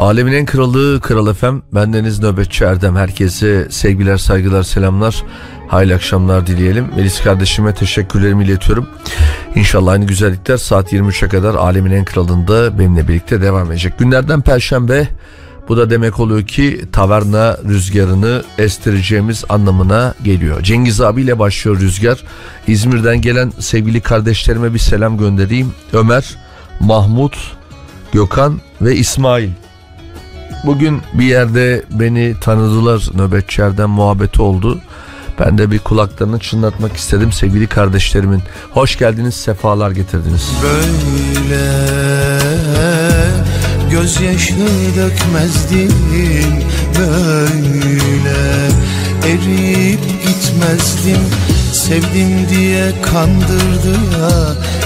Alemin en kralı Kral Efem. Bendeniz Nöbetçi Erdem. Herkese sevgiler, saygılar, selamlar. Hayırlı akşamlar dileyelim. Melis kardeşime teşekkürlerimi iletiyorum. İnşallah aynı güzellikler saat 23'e kadar Alemin en kralında benimle birlikte devam edecek. Günlerden Perşembe bu da demek oluyor ki taverna rüzgarını estireceğimiz anlamına geliyor. Cengiz abiyle başlıyor rüzgar. İzmir'den gelen sevgili kardeşlerime bir selam göndereyim. Ömer, Mahmut, Gökhan ve İsmail. Bugün bir yerde beni tanıdılar nöbetçerden muhabbeti oldu. Ben de bir kulaklarını çınlatmak istedim sevgili kardeşlerimin. Hoş geldiniz, sefalar getirdiniz. Böyle gözyaşı dökmezdim böyle eriyip gitmezdim Sevdim diye kandırdı ya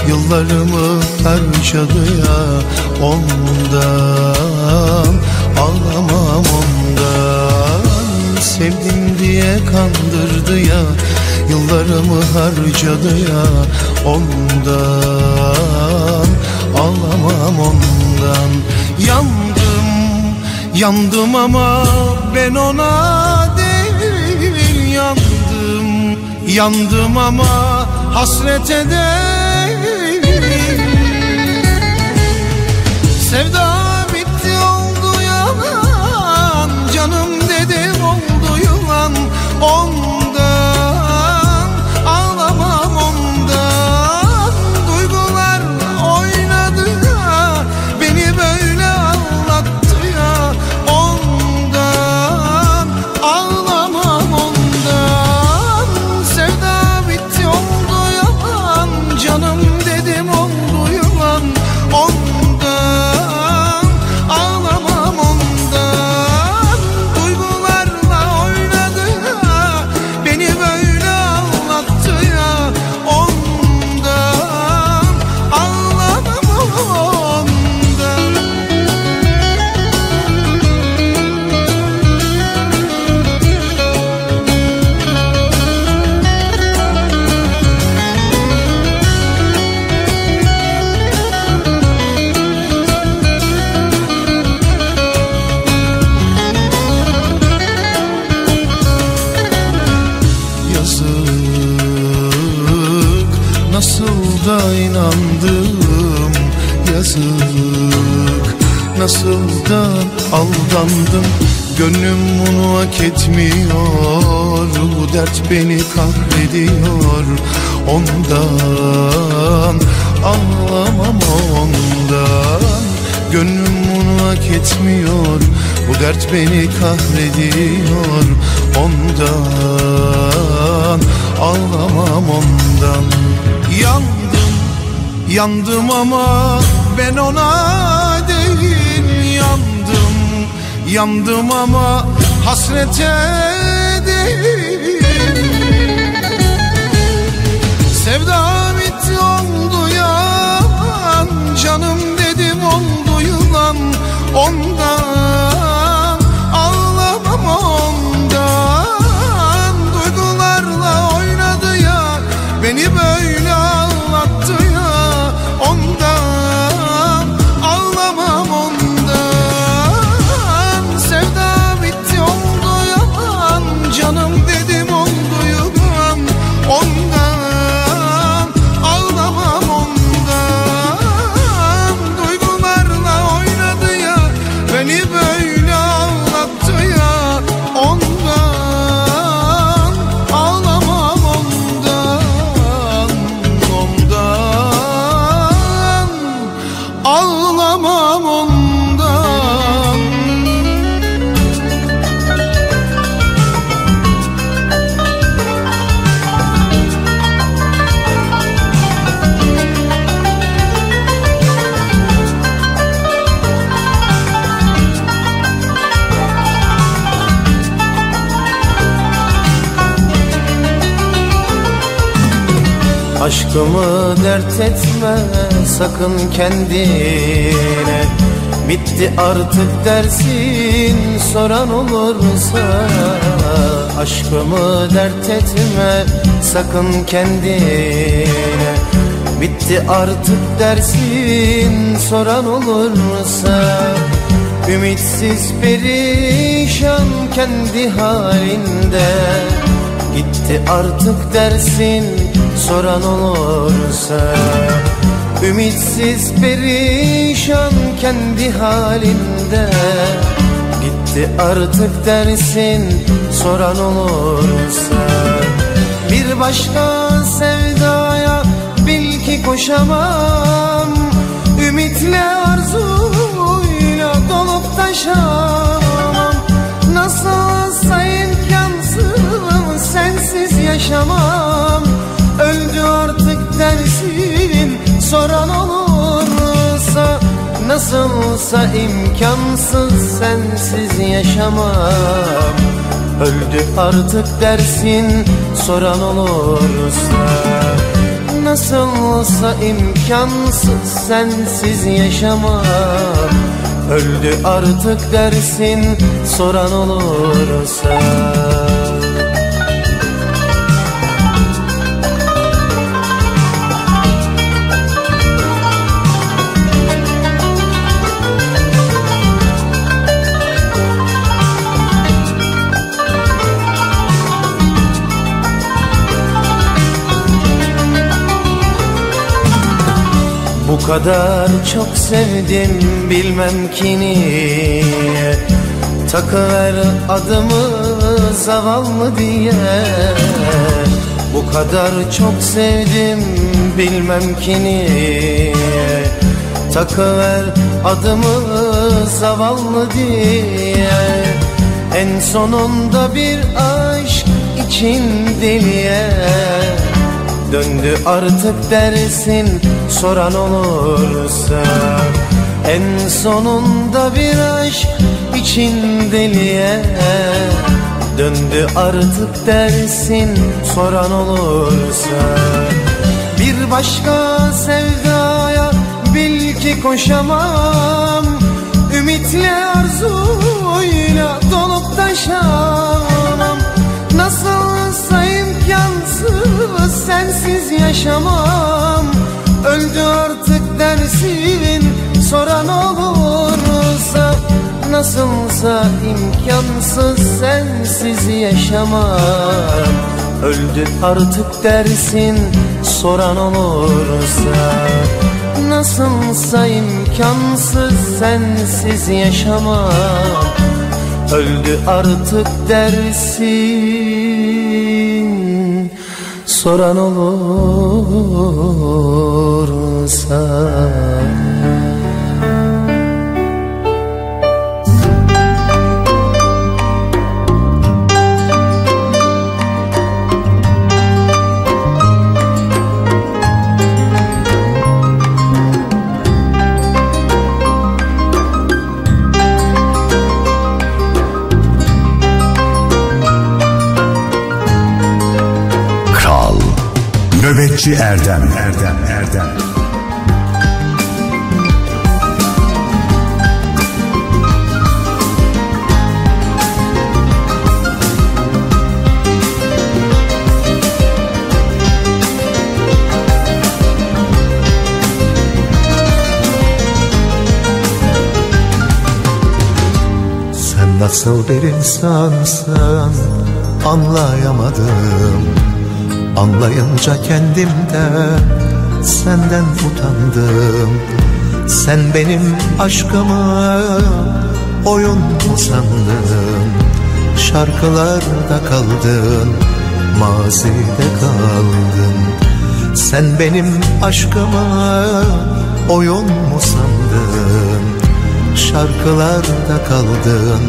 Yıllarımı harcadı ya Ondan ağlamam ondan Sevdim diye kandırdı ya. Yıllarımı harcadı ya Ondan. Ağlamam ondan. Yandım, yandım ama ben ona değil. Yandım Yandım ama hasrete değil. Sevda Nasıl da aldandım. Gönlüm bunu hak etmiyor. Bu dert beni kahrediyor. Ondan Anlamam ondan. Gönlüm bunu hak etmiyor. Bu dert beni kahrediyor. Ondan Ağlamam ondan. Yandım Yandım ama ben ona Yandım ama hasrete değil Sevda bitti oldu yalan Canım dedim oldu yılan. Ondan ağlamam ondan. Duygularla oynadı ya Beni böyle sakın kendine. Bitti artık dersin soran olursa Aşkımı dert etme sakın kendine. Bitti artık dersin soran olursa Ümitsiz perişan kendi halinde. Gitti artık dersin soran olursa Ümitsiz perişan kendi halinde. Gitti artık dersin soran olursa. Bir başka sevdaya bil ki koşamam. Ümitle arzuyla dolup taşamam. Nasılsa imkansız sensiz yaşamam. Öldü artık dersin soran olursa Nasılsa imkansız sensiz yaşamam. Öldü artık dersin soran olursa Nasılsa imkansız sensiz yaşamam. Öldü artık dersin soran olursa Bu kadar çok sevdim bilmem ki niye. Takıver adımı zavallı diye. Bu kadar çok sevdim bilmem ki niye. Takıver adımı zavallı diye. En sonunda bir aşk için deliye. Döndü artık dersin soran olursa En sonunda bir aşk için deliye Döndü artık dersin soran olursa. Bir başka sevdaya bil ki koşamam Ümitle arzuyla dolup taşamam. Nasılsa imkansız sensiz yaşamam Öldü artık dersin soran olursa Nasılsa imkansız sensiz yaşamam Öldü artık dersin soran olursa Nasılsa imkansız sensiz yaşamam Öldü artık dersin Soran olursa Nöbetçi Erdem. Erdem Erdem. Sen nasıl bir insansın anlayamadım Anlayınca kendimde senden utandım. Sen benim aşkımı oyun mu sandın Şarkılarda kaldın mazide kaldın. Sen benim aşkımı oyun mu sandın? Şarkılarda kaldın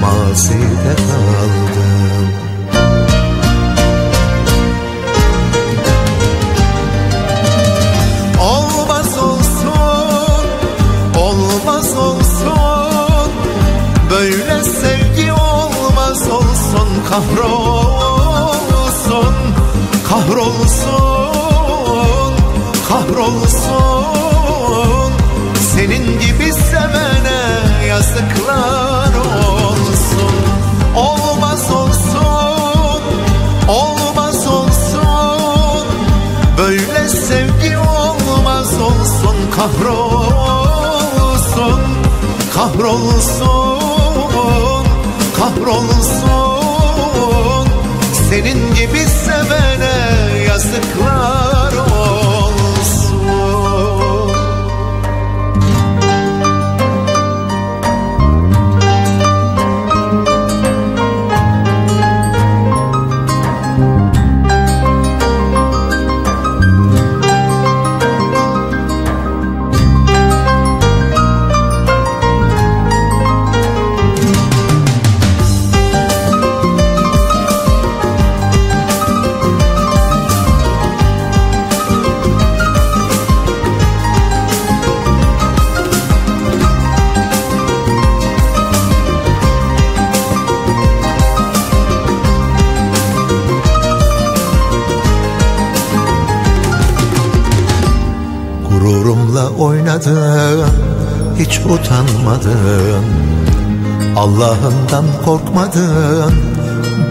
mazide kaldın Kahrolsun, kahrolsun, kahrolsun. Senin gibi sevene yazıklar olsun. Olmaz olsun, olmaz olsun. Böyle sevgi olmaz olsun. Kahrolsun kahrolsun kahrolsun senin gibi sevene yazıklar utanmadın. Allah'ından korkmadın.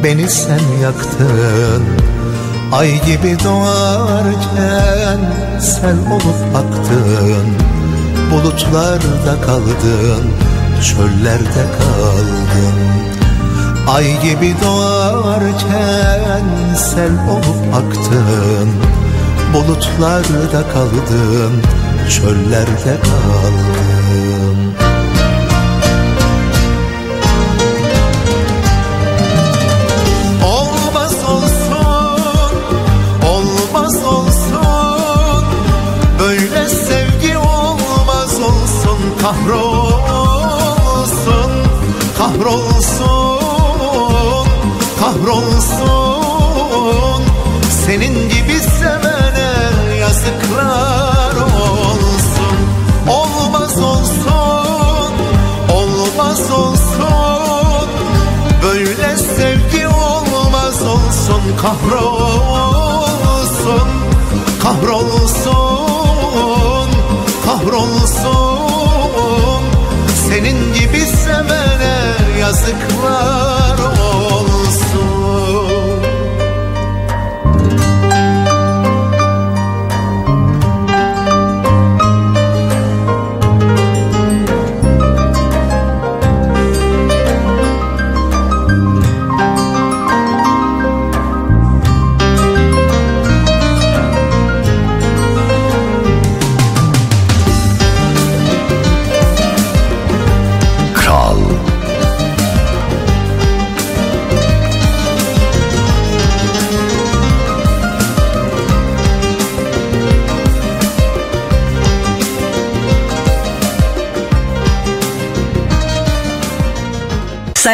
Beni sen yaktın. Ay gibi doğarken Sel olup aktın. Bulutlarda kaldın Çöllerde kaldın. Ay gibi doğarken Sel olup aktın. Bulutlarda kaldın Çöllerde kaldın Kahrolsun, kahrolsun, kahrolsun. Senin gibi sevene yazıklar olsun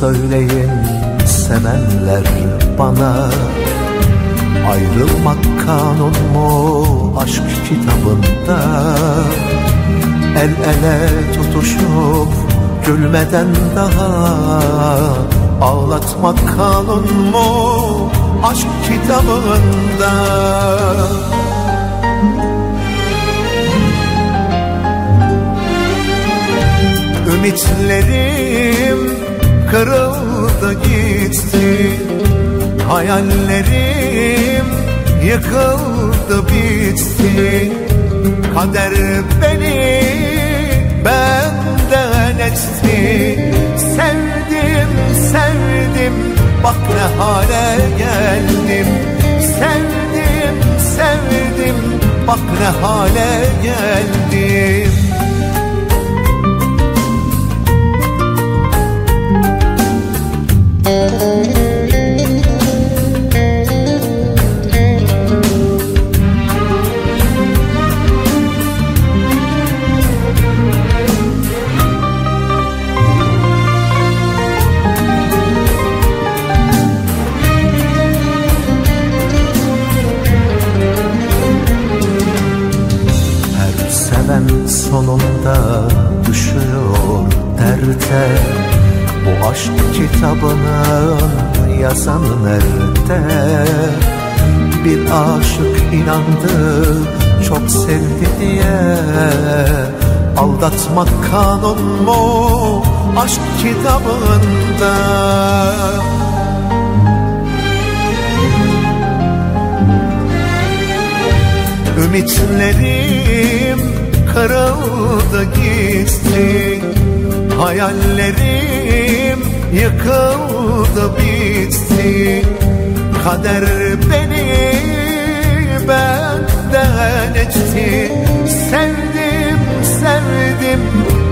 söyleyin sevenler bana. Ayrılmak kanun mu aşk kitabında? El ele tutuşup gülmeden daha Ağlatmak kanun mu aşk kitabında? Ümitlerim kırıldı gitti. Hayallerim yıkıldı bitti. Kader beni benden etti Sevdim sevdim bak ne hale geldim. Sevdim sevdim bak ne hale geldim inandı çok sevdi diye. Aldatmak kanun mu aşk kitabında? Ümitlerim kırıldı gitti Hayallerim yıkıldı bitti. Kader beni benden etti Sevdim sevdim.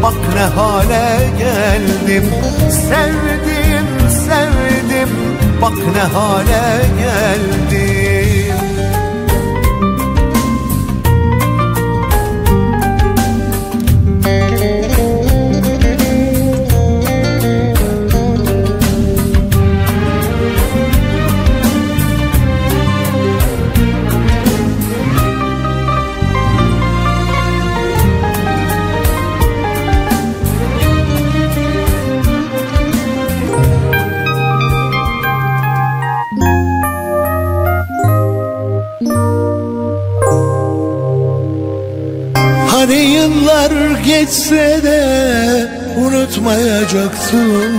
Bak ne hale geldim. Sevdim sevdim. Bak ne hale geldim geçse de unutmayacaktım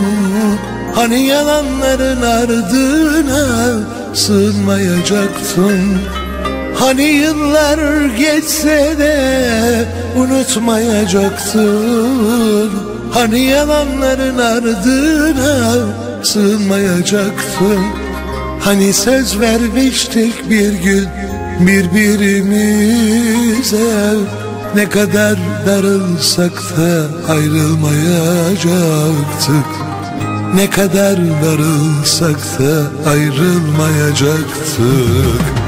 Hani yalanların ardına sığınmayacaktım Hani yıllar geçse de unutmayacaktın Hani yalanların ardına sığınmayacaktın Hani söz vermiştik bir gün birbirimize Ne kadar darılsak da ayrılmayacaktık. Ne kadar darılsak da ayrılmayacaktık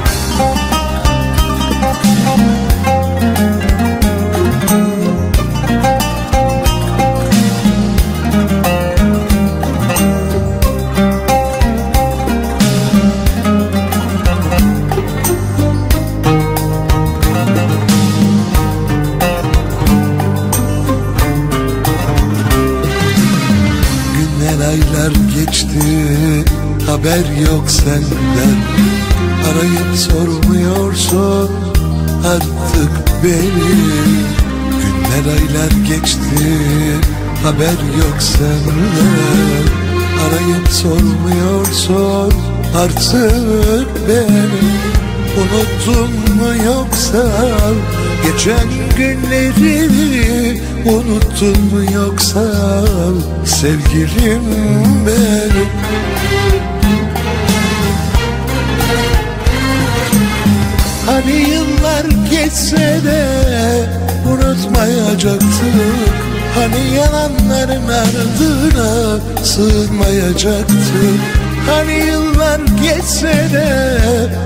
yok senden. Arayıp sormuyorsun artık beni. Günler aylar geçti haber yok senden. Arayıp sormuyorsun artık beni. Unuttun mu yoksa geçen günleri? Unuttun mu yoksa sevgilim benim Hani yıllar geçse de unutmayacaktık Hani yalanların ardına sığınmayacaktık Hani yıllar geçse de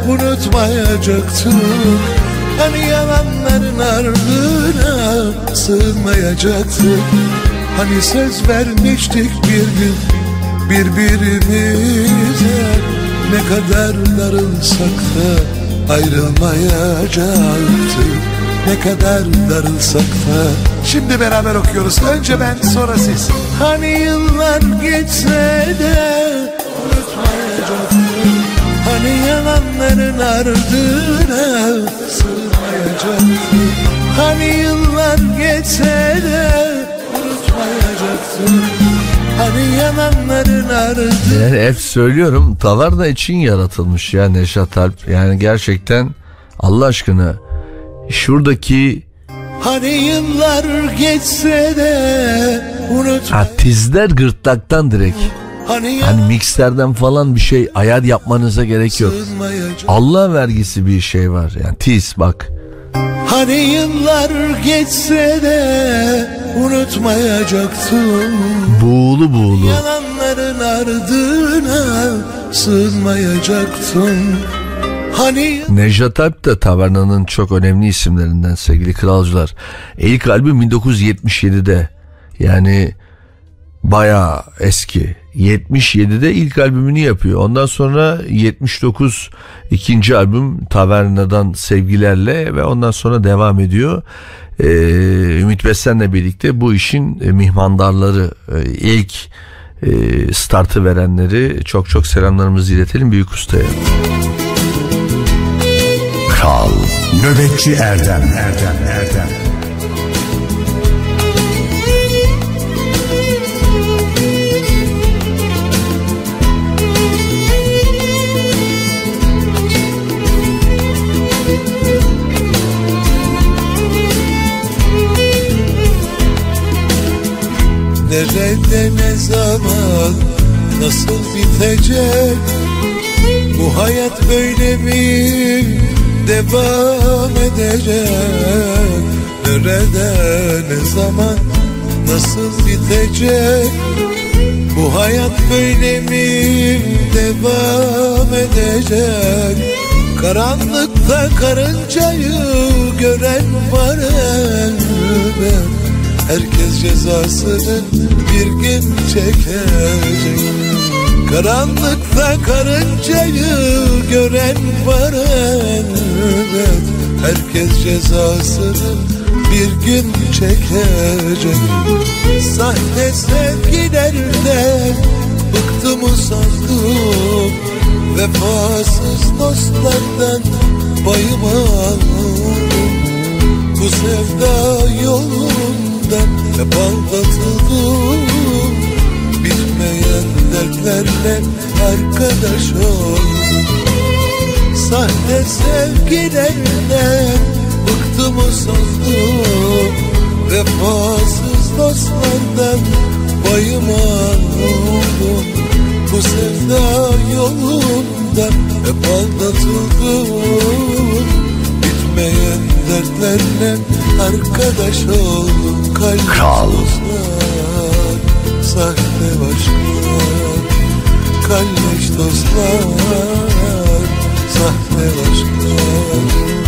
unutmayacaktık Hani yalanların ardına sığınmayacaktık Hani söz vermiştik bir gün birbirimize Ne kadar darılsak da ayrılmayacaktık Ne kadar darılsak da. Şimdi beraber okuyoruz. Önce ben sonra siz. Hani yıllar geçse de unutmayacaktık Hani yalanların ardına sığmayacaktık Hani yıllar geçse de unutmayacaktık Hani Yani hep söylüyorum tavarna için yaratılmış ya Neşat Alp. Yani gerçekten Allah aşkına şuradaki Hani yıllar geçse de unutma ha, tizler gırtlaktan direkt. Hani Hani mikserden falan bir şey ayar yapmanıza gerek yok. Allah vergisi bir şey var yani tiz bak. Hani yıllar geçse de unutmayacaktım Buğulu buğulu. Yalanların ardına sığınmayacaktım Hani Nejat Alp de Taverna'nın çok önemli isimlerinden sevgili kralcılar. İlk albüm 1977'de yani bayağı eski. 77'de ilk albümünü yapıyor. Ondan sonra 79 ikinci albüm Taverna'dan sevgilerle ve ondan sonra devam ediyor. Ee, Ümit Besen'le birlikte bu işin e, mihmandarları e, ilk e, startı verenleri çok çok selamlarımızı iletelim Büyük Usta'ya. Kral Nöbetçi Erdem Erdem Erdem Nerede ne zaman nasıl bitecek? Bu hayat böyle mi devam edecek? Nerede ne zaman nasıl bitecek? Bu hayat böyle mi devam edecek? Karanlıkta karıncayı gören var elbet Herkes cezasını bir gün çekecek Karanlıkta karıncayı gören var elbet. Herkes cezasını bir gün çekecek Sahte sevgilerden bıktım usandım Vefasız dostlardan payım aldım. Bu sevda yolunda hep aldatıldım Bitmeyen dertlerle arkadaş oldum. Sahte sevgilerden bıktım usandım Vefasız dostlardan payım aldım. Bu sevda yolunda hep aldatıldım Bitmeyen dertlerle arkadaş oldum Kalp Kral. dostlar, sahte başlar Kalleş dostlar, sahte başlar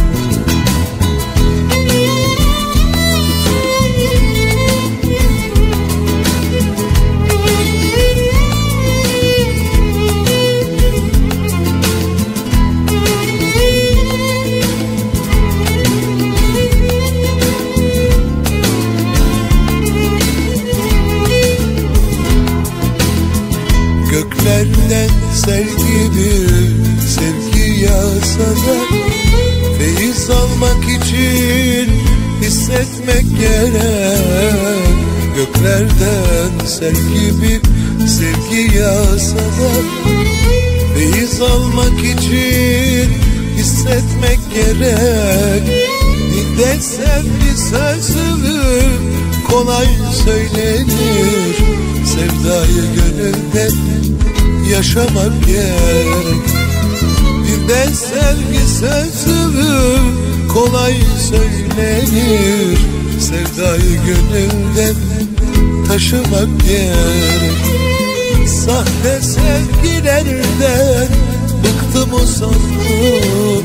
gönülde yaşamak gerek. Dinde sevgi sözü kolay söylenir. Sevdayı gönülden taşımak gerek. Sahte sevgilerden bıktım usandım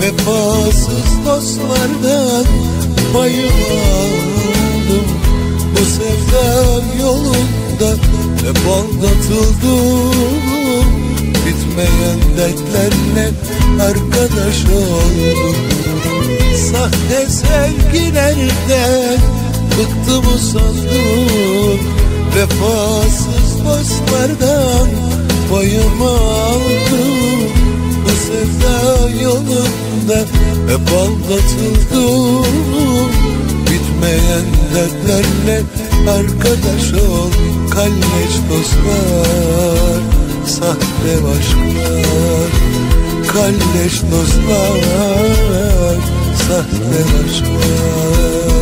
Vefasız dostlardan payım aldım Bu sevda yolunda hep aldatıldım Bitmeyen dertlerle arkadaş oldum. Sahte sevgilerden bıktım usandım Vefasız dostlardan payımı aldım. Bu sevda yolunda hep aldatıldım Bitmeyen dertlerle arkadaş ol Kalleş dostlar, sahte başklar Kalleş dostlar, sahte başklar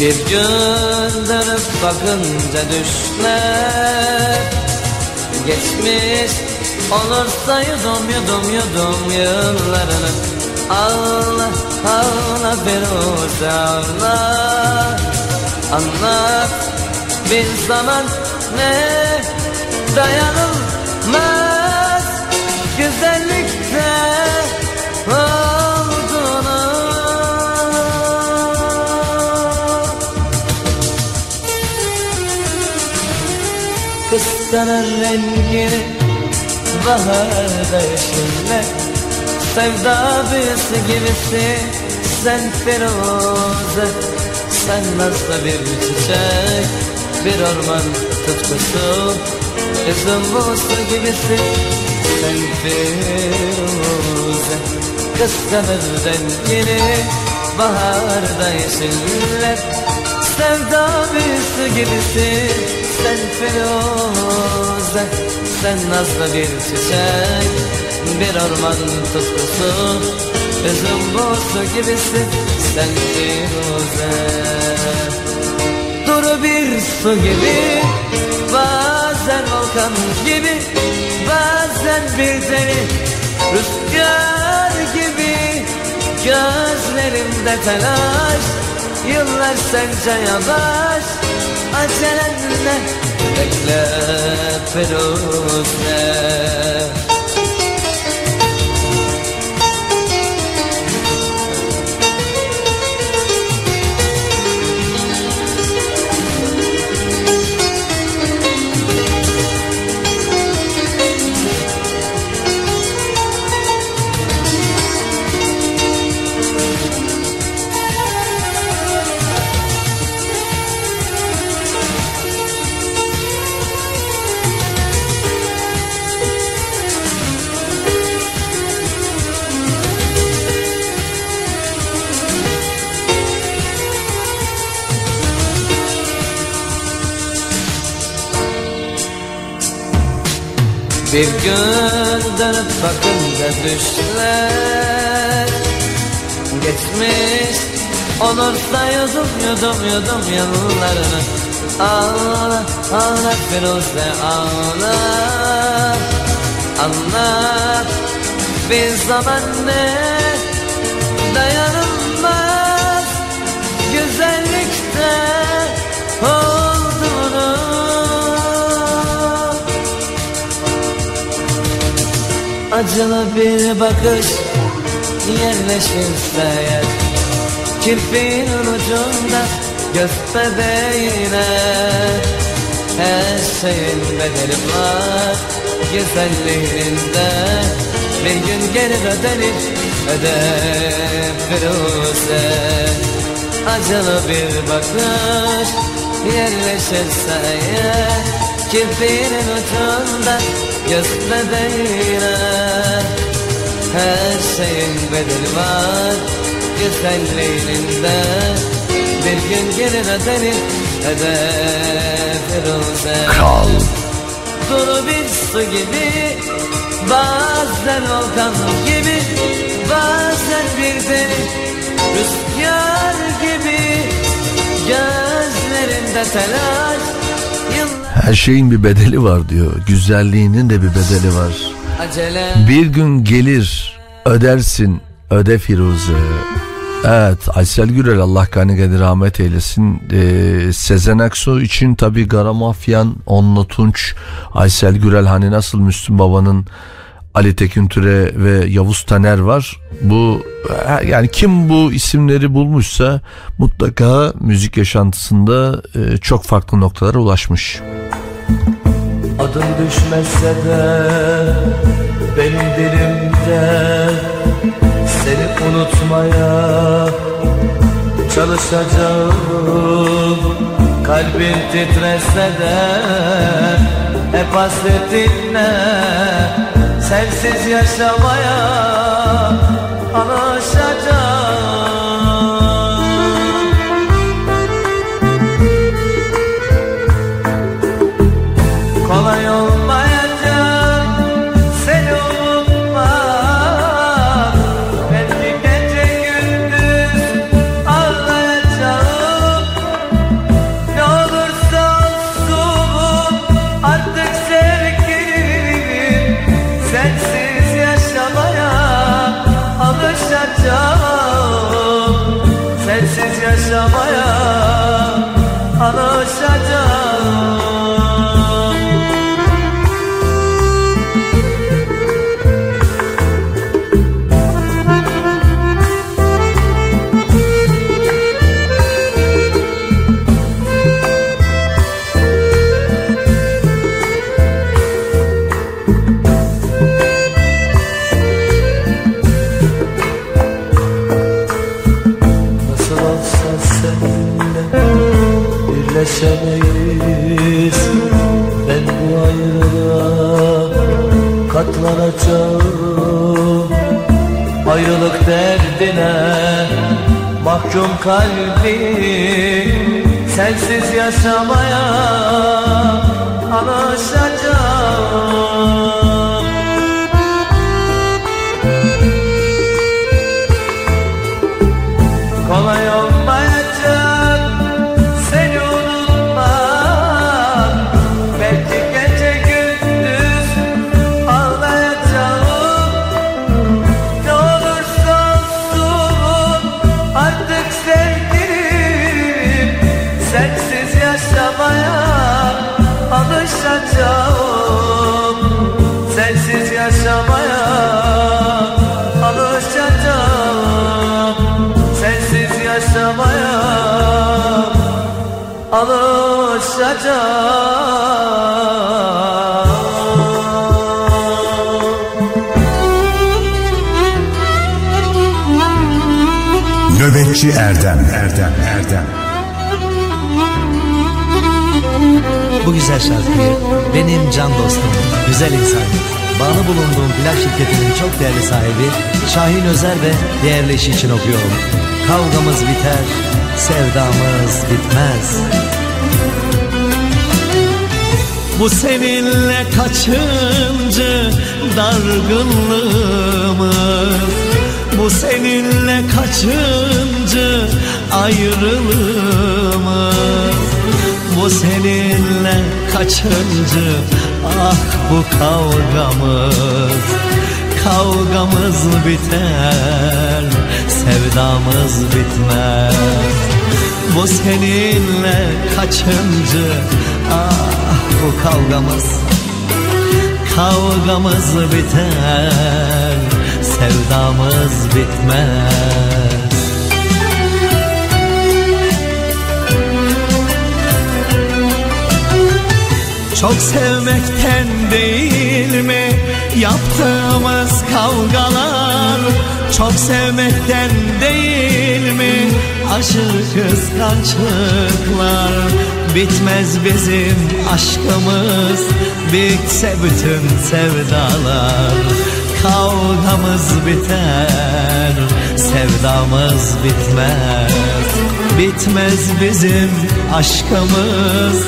Bir gün bakınca düşler. Geçmiş olursa yudum yudum yudum yıllarını Ağla ağla Firuze ağla Anlat bir zaman ne dayanılmaz Kıskanır rengini baharda yeşille. Sevda büyüsü gibisi sen Firuze. Sen nasıl bir çiçek bir orman tutkusu. Üzüm buğusu gibisin sen Firuze. Kıskanır rengini baharda yeşiller Sevda büyüsü gibisin sen Firuze Sen nazlı bir çiçek bir orman tutkusu Üzüm buğusu gibisin sen Firuze Duru bir su gibi Bazen volkan gibi Bazen bir deli Rüzgar gibi. Gözlerimde telaş Yıllar sence yavaş Acelenle Bekle Firuze Bir gün dönüp bakınca düşler. Geçmiş olursa yudum yudum yudum yıllarını Ağla ağla Firuze ağla. Anlat bir zaman ne dayanılmaz. Güzellikte olduğunu Acılı bir bakış yerleşirse eğer Kirpiğin ucunda göz bebeğine Her şeyin bedeli var. Güzelliğinde Bir gün gelir ödenir öder Firuze. Acılı bir bakış yerleşirse eğer Kirpiğinin ucunda göz bebeğine Her şeyin bedeli var. Güzelliğinde Bir gün gelir ödenir öder Firuze Kral. Duru bir su gibi Bazen volkan gibi Bazen bir deniz Rüzgar gibi. Gözlerinde telaş Her şeyin bir bedeli var diyor. Güzelliğinin de bir bedeli var. Bir gün gelir ödersin öde Firuze. Evet Aysel Gürel Allah gani gani rahmet eylesin. Ee, Sezen Aksu için tabi Garamafyan, Onlu Tunç, Aysel Gürel hani nasıl Müslüm Baba'nın Ali Tekin Türe ve Yavuz Taner var. Bu yani kim bu isimleri bulmuşsa mutlaka müzik yaşantısında e, çok farklı noktalara ulaşmış. Adın düşmese de benim dilimde Seni unutmaya çalışacağım Kalbin titrese de hep hasretinle Sensiz yaşamaya alışacağım kalbim Sensiz yaşamaya alışacağım Nöbetçi Erdem Erdem Erdem Bu güzel şarkıyı benim can dostum, güzel insan, bağlı bulunduğum plak şirketinin çok değerli sahibi Şahin Özer ve değerli eşi için okuyorum. Kavgamız biter, sevdamız bitmez. Bu seninle kaçıncı dargınlığımız Bu seninle kaçıncı ayrılığımız Bu seninle kaçıncı? Ah bu kavgamız Kavgamız biter, sevdamız bitmez. Bu seninle kaçıncı? Ah bu kavgamız Kavgamız biter, sevdamız bitmez. Çok sevmekten değil mi yaptığımız kavgalar? Çok sevmekten değil mi aşırı kıskançlıklar? Bitmez bizim aşkımız bitse bütün sevdalar Kavgamız biter, sevdamız bitmez. Bitmez bizim aşkımız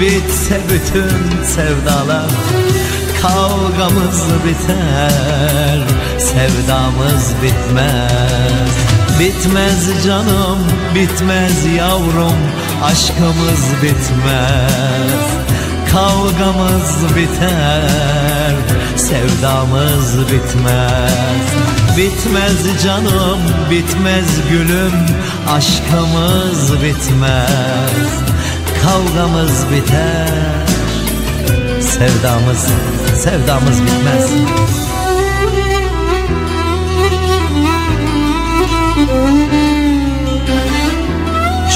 Bitse bütün sevdalar. Kavgamız biter Sevdamız bitmez. Bitmez canım bitmez yavrum Aşkımız bitmez. Kavgamız biter Sevdamız bitmez. Bitmez canım bitmez gülüm Aşkımız bitmez. Kavgamız biter Sevdamız, sevdamız bitmez.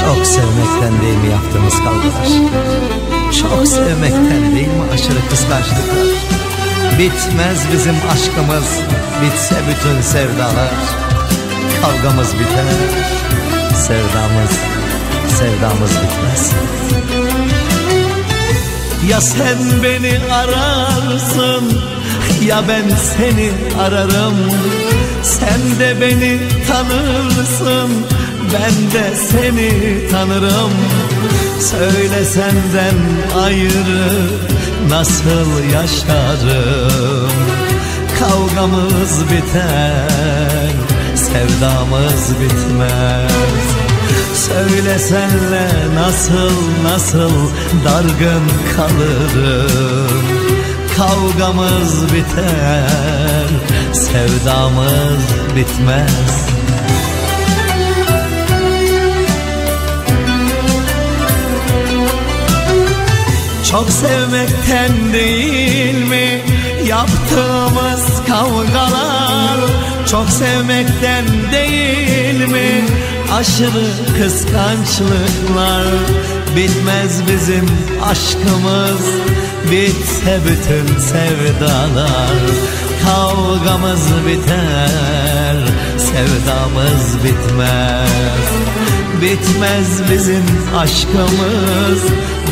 Çok sevmekten değil mi yaptığımız kavgalar? Çok sevmekten değil mi aşırı kıskançlıklar Bitmez bizim aşkımız Bitse bütün sevdalar. Kavgamız biter Sevdamız Sevdamız bitmez. Ya sen beni ararsın Ya ben seni ararım. Sen de beni tanırsın Ben de seni tanırım. Söyle senden ayrı Nasıl yaşarım Kavgamız biter Sevdamız bitmez. Söyle senle nasıl nasıl dargın kalırım? Kavgamız biter Sevdamız bitmez Çok sevmekten değil mi? Yaptığımız kavgalar Çok sevmekten değil mi? Aşırı kıskançlıklar Bitmez bizim aşkımız. Bitse bütün sevdalar Kavgamız biter sevdamız bitmez. Bitmez bizim aşkımız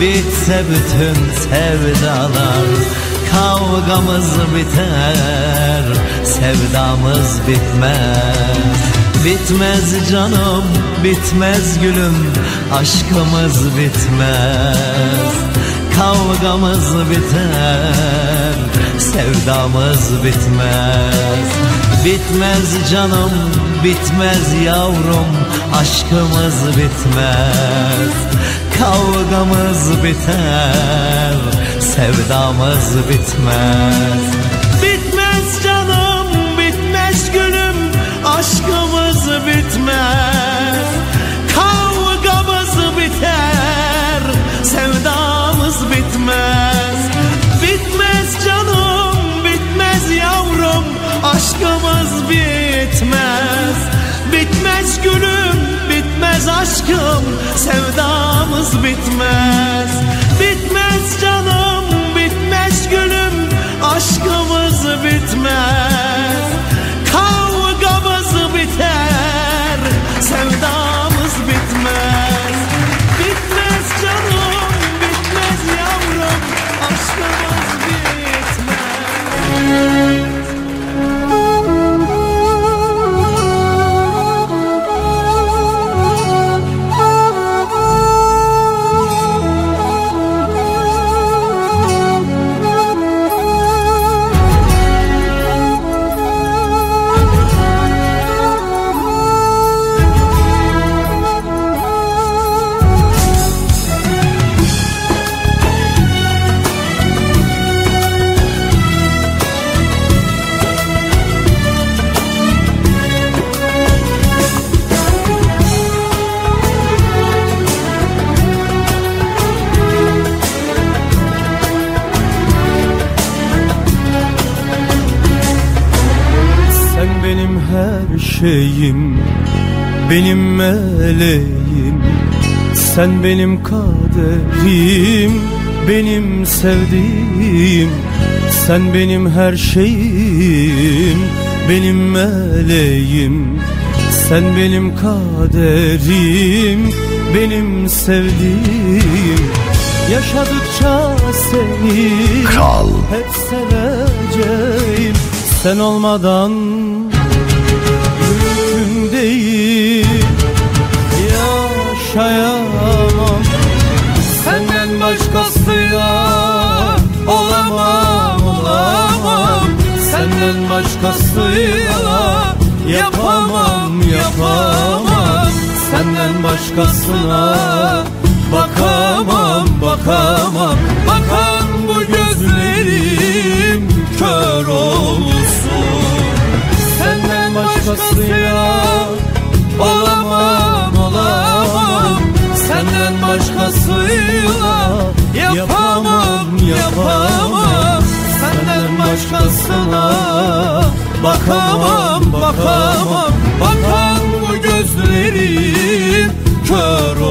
bitse bütün sevdalar Kavgamız biter Sevdamız bitmez. Bitmez canım bitmez gülüm Aşkımız bitmez. Kavgamız biter Sevdamız bitmez. Bitmez canım bitmez yavrum Aşkımız bitmez Kavgamız biter Sevdamız bitmez aşkım Sevdamız bitmez. Bitmez canım bitmez gülüm Aşkımız bitmez meleğim Sen benim kaderim Benim sevdiğim. Sen benim her şeyim Benim meleğim. Sen benim kaderim Benim sevdiğim. Yaşadıkça seni Kral. hep seveceğim. Sen olmadan Yaşayamam. Senden başkasıyla olamam olamam. Senden başkasıyla yapamam yapamam. Senden başkasına bakamam bakamam. Bakan bu gözlerim kör olsun. Senden başkasıyla olamam olamam. Senden başkasıyla yapamam yapamam. Senden başkasına bakamam bakamam. Bakan bu gözlerim kör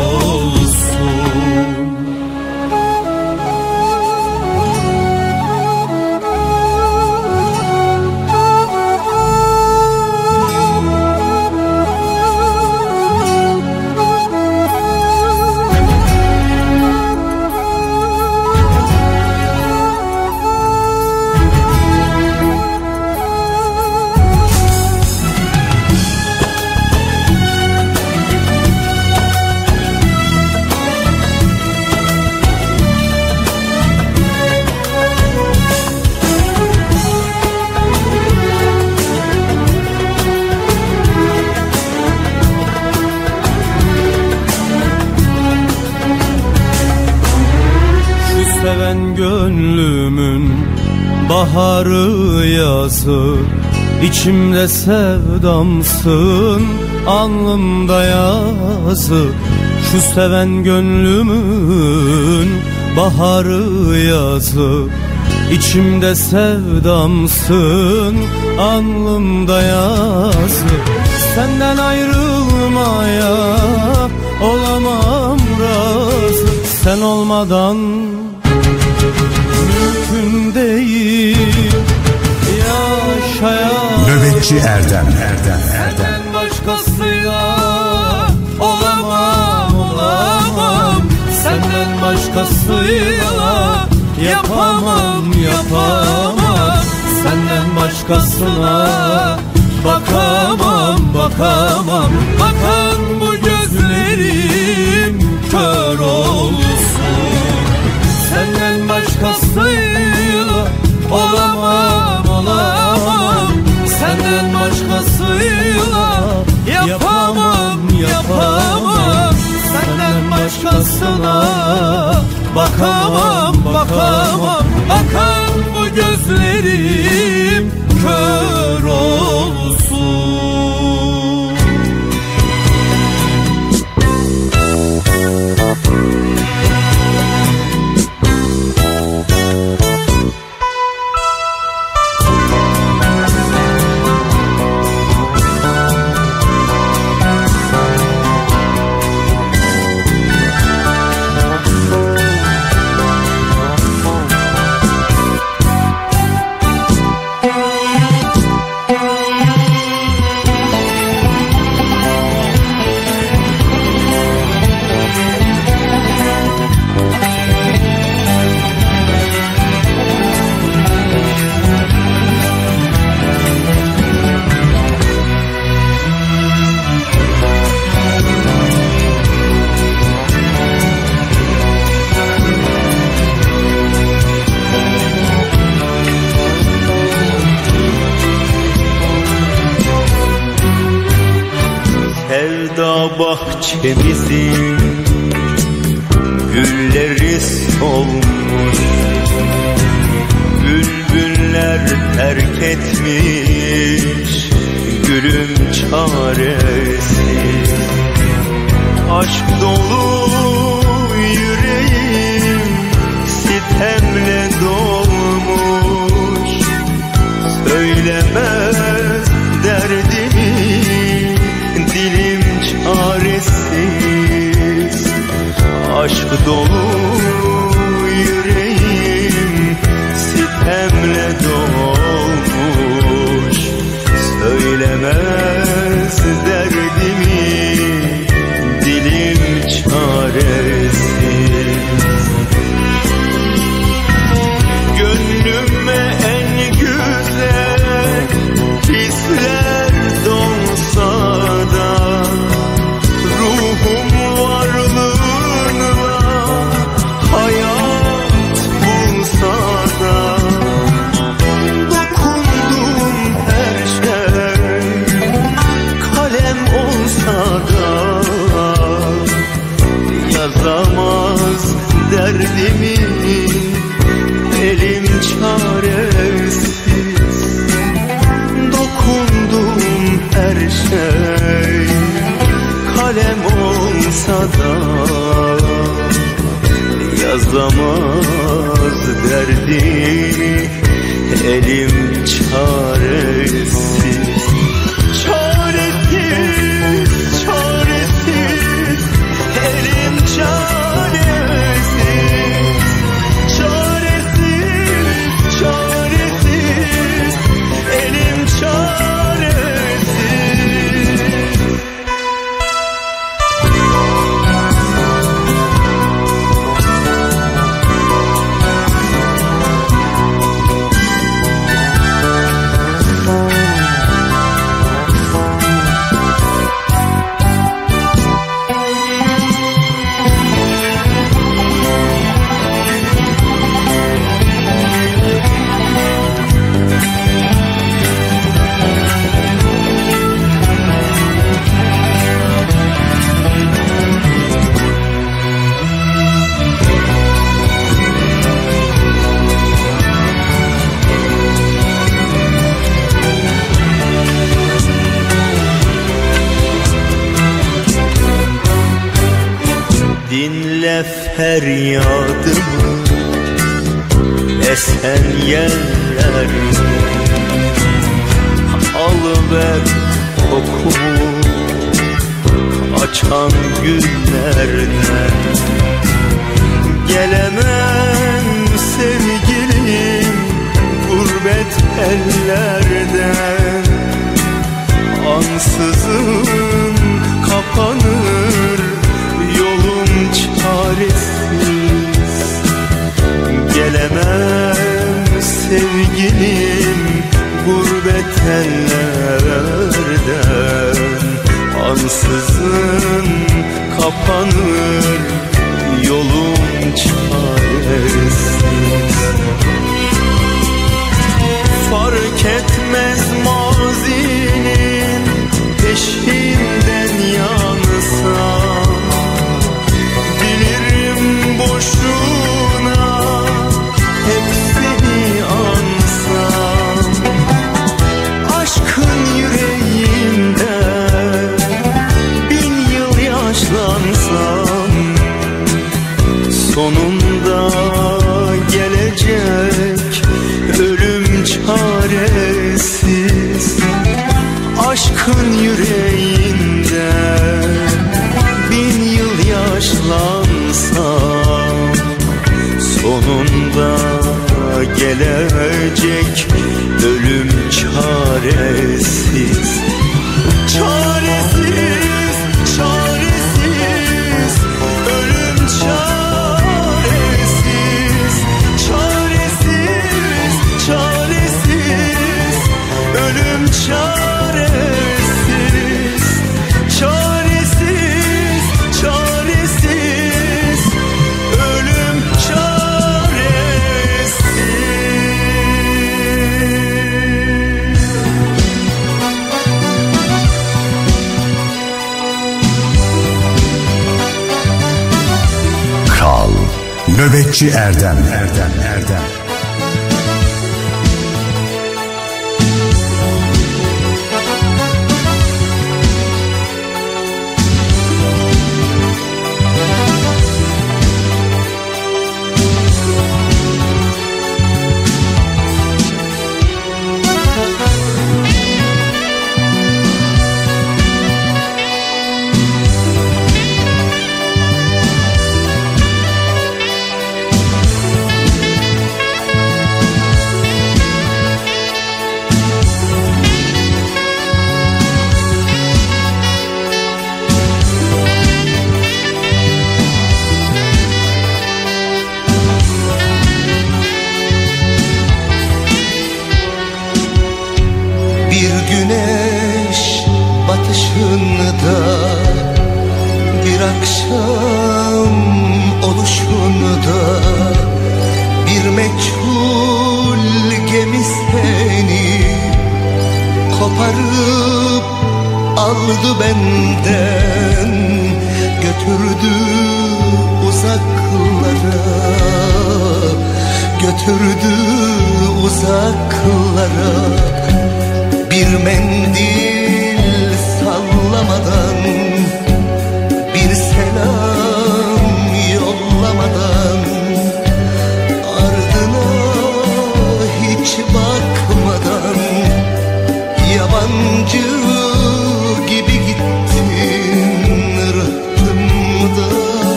baharı yazı İçimde sevdamsın alnımda yazı. Şu seven gönlümün baharı yazı İçimde sevdamsın alnımda yazı. Senden ayrılmaya olamam razı. Sen olmadan Nöbetçi Erdem. Erdem Erdem. Senden başkasıyla olamam olamam. Senden başkasıyla yapamam yapamam. Yapamam Senden başkasına bakamam bakamam. Bakan Başkasına bakamam bakamam. Bakan bu gözlerim kör olsun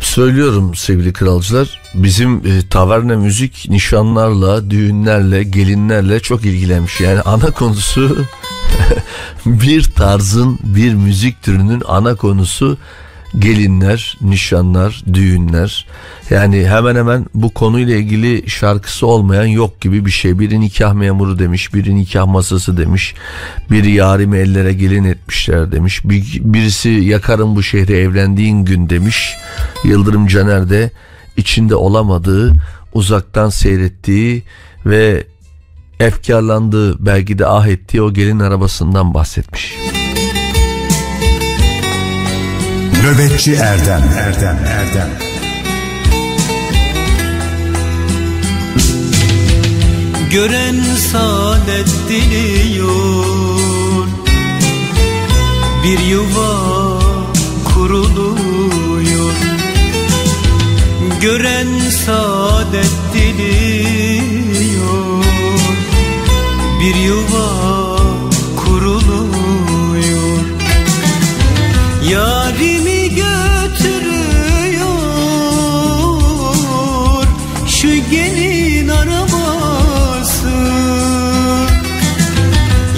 Hep söylüyorum sevgili kralcılar bizim e, taverna müzik nişanlarla, düğünlerle, gelinlerle çok ilgilenmiş. Yani ana konusu bir tarzın, bir müzik türünün ana konusu gelinler, nişanlar, düğünler. Yani hemen hemen bu konuyla ilgili şarkısı olmayan yok gibi bir şey. Biri nikah memuru demiş, biri nikah masası demiş, biri yarimi ellere gelin etmişler demiş. Bir, birisi yakarım bu şehri evlendiğin gün demiş. Yıldırım Caner de içinde olamadığı, uzaktan seyrettiği ve efkarlandığı belki de ah ettiği o gelin arabasından bahsetmiş. Nöbetçi Erdem. Erdem Erdem. Gören saadet diliyor Bir yuva kuruluyor Gören saadet diliyor Bir yuva kuruluyor. Yarimi götürüyor. Şu gelin arabası.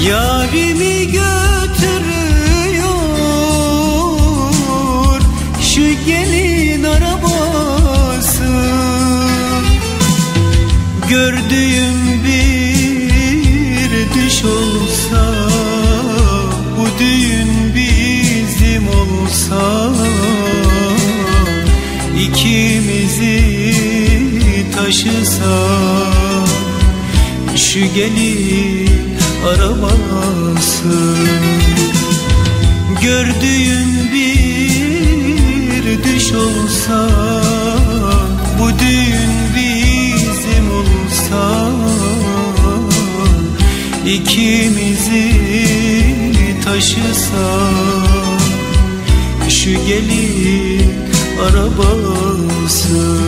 Yarimi götürüyor taşısa Şu gelin arabası Gördüğün bir düş olsa Bu düğün bizim olsa ikimizi taşısa şu gelin arabası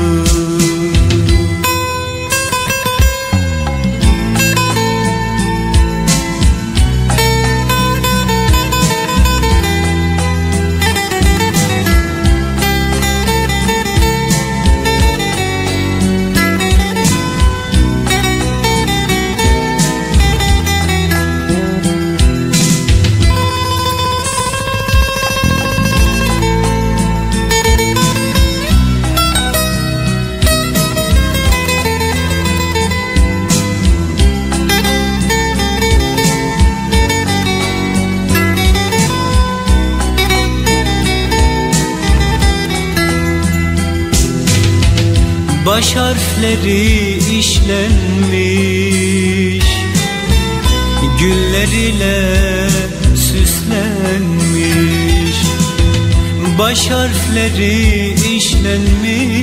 Baş harfleri işlenmiş Güller ile süslenmiş. Baş harfleri işlenmiş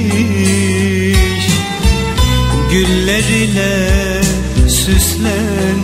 Güller ile süslenmiş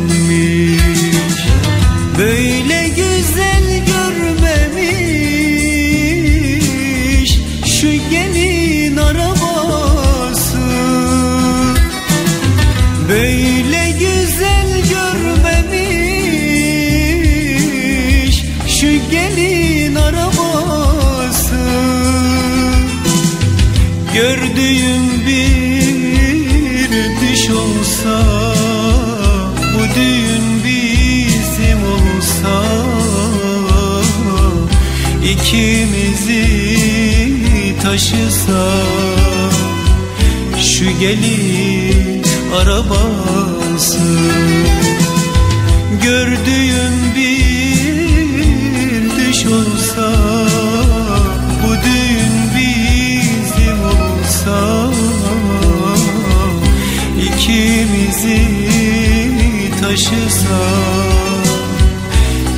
gelin arabası. Gördüğüm bir düş olsa Bu düğün bizim olsa. İkimizi taşısa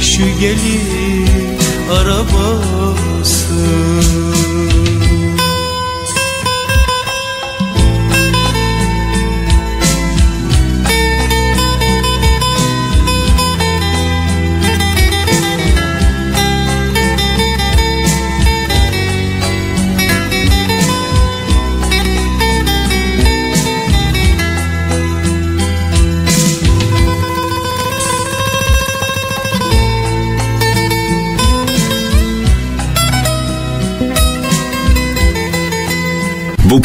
Şu gelin arabası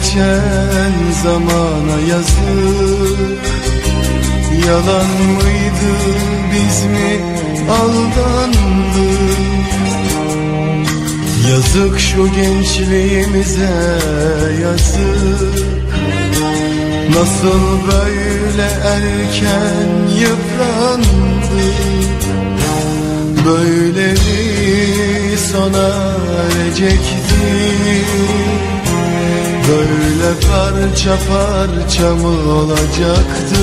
Geçen zamana yazık. Yalan mıydı biz mi aldandık? Yazık şu gençliğimize yazık. Nasıl böyle erken yıprandık? Böyle mi sona erecekti Böyle parça parça mı olacaktı?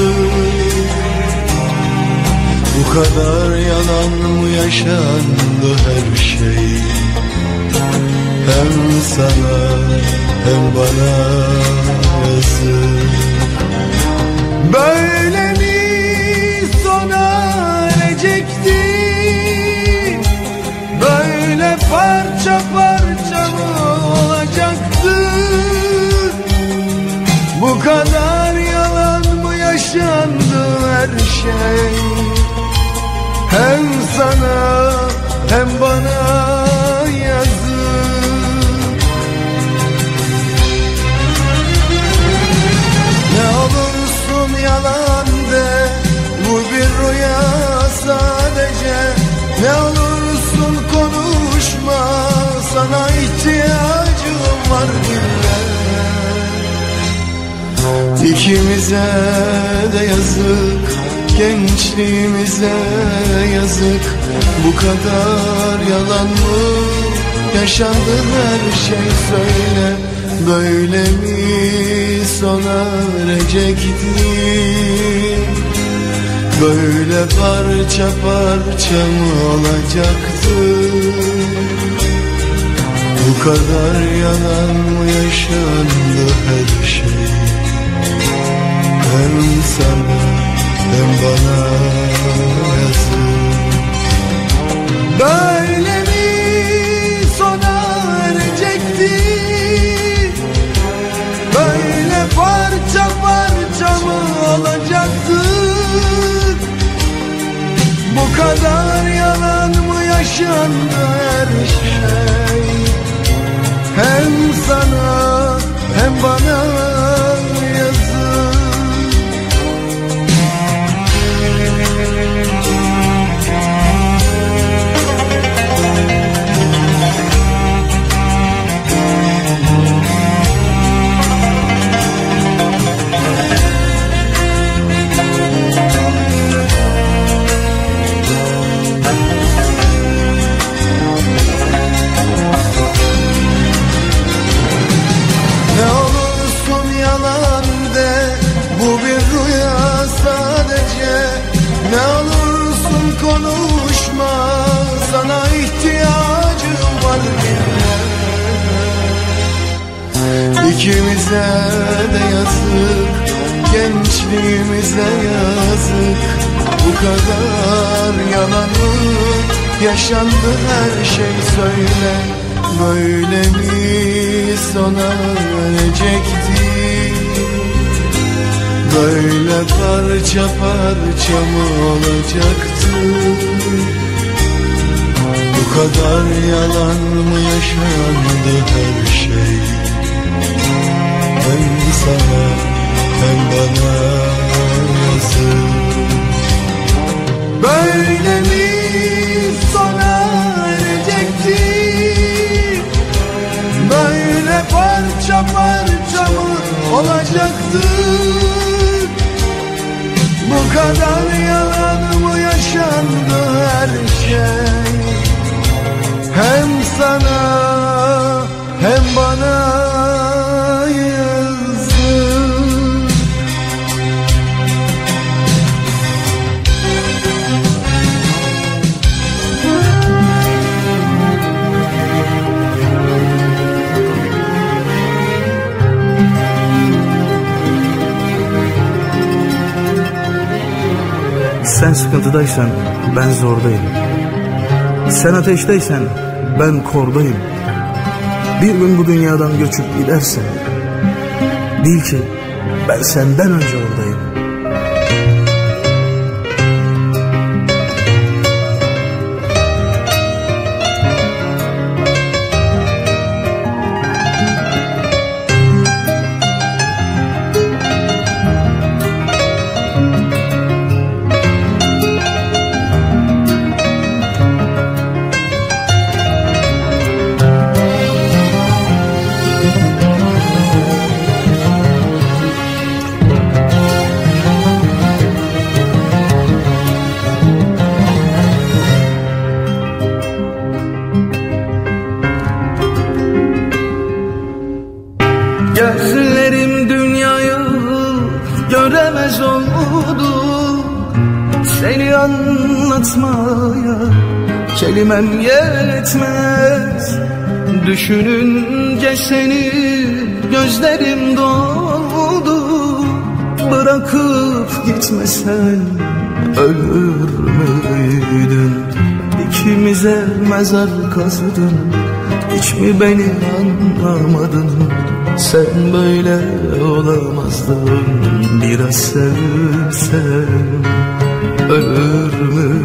Bu kadar yalan mı yaşandı her şey? Hem sana hem bana yazık. Böyle kadar yalan mı yaşandı her şey? Hem sana hem bana yazık. Ne olursun yalan de Bu bir rüya sadece. Ne olursun konuşma Sana ihtiyacım var dinle İkimize de yazık Gençliğimize yazık. Bu kadar yalan mı? Yaşandı her şey söyle. Böyle mi sona erecekti Böyle parça parça mı olacaktı? Bu kadar yalan mı yaşandı her şey Sana hem bana yazık Böyle mi sona erecekti? Böyle parça parça mı olacaktı? Bu kadar yalan mı yaşandı her şey? Hem sana hem bana Yaşandı her şey söyle. Böyle mi sona erecekti Böyle parça parça mı olacaktı? Bu kadar yalan mı yaşandı her şey? Hem sana hem bana yazık. Böyle mi sona erecekti. Böyle parça parça mı olacaktı? Bu kadar yalan mı yaşandı her şey? Hem sana hem bana Sen sıkıntıdaysan ben zordayım. Sen ateşteysen ben kordayım. Bir gün bu dünyadan göçüp gidersen bil ki ben senden önce oradayım. bilmem yetmez. Düşününce seni gözlerim doldu. Bırakıp gitmesen ölür müydün? İkimize mezar kazıdın. Hiç mi beni anlamadın? Sen böyle olamazdın. Biraz sevsen ölür müydün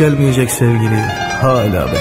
gelmeyecek sevgili hala ben.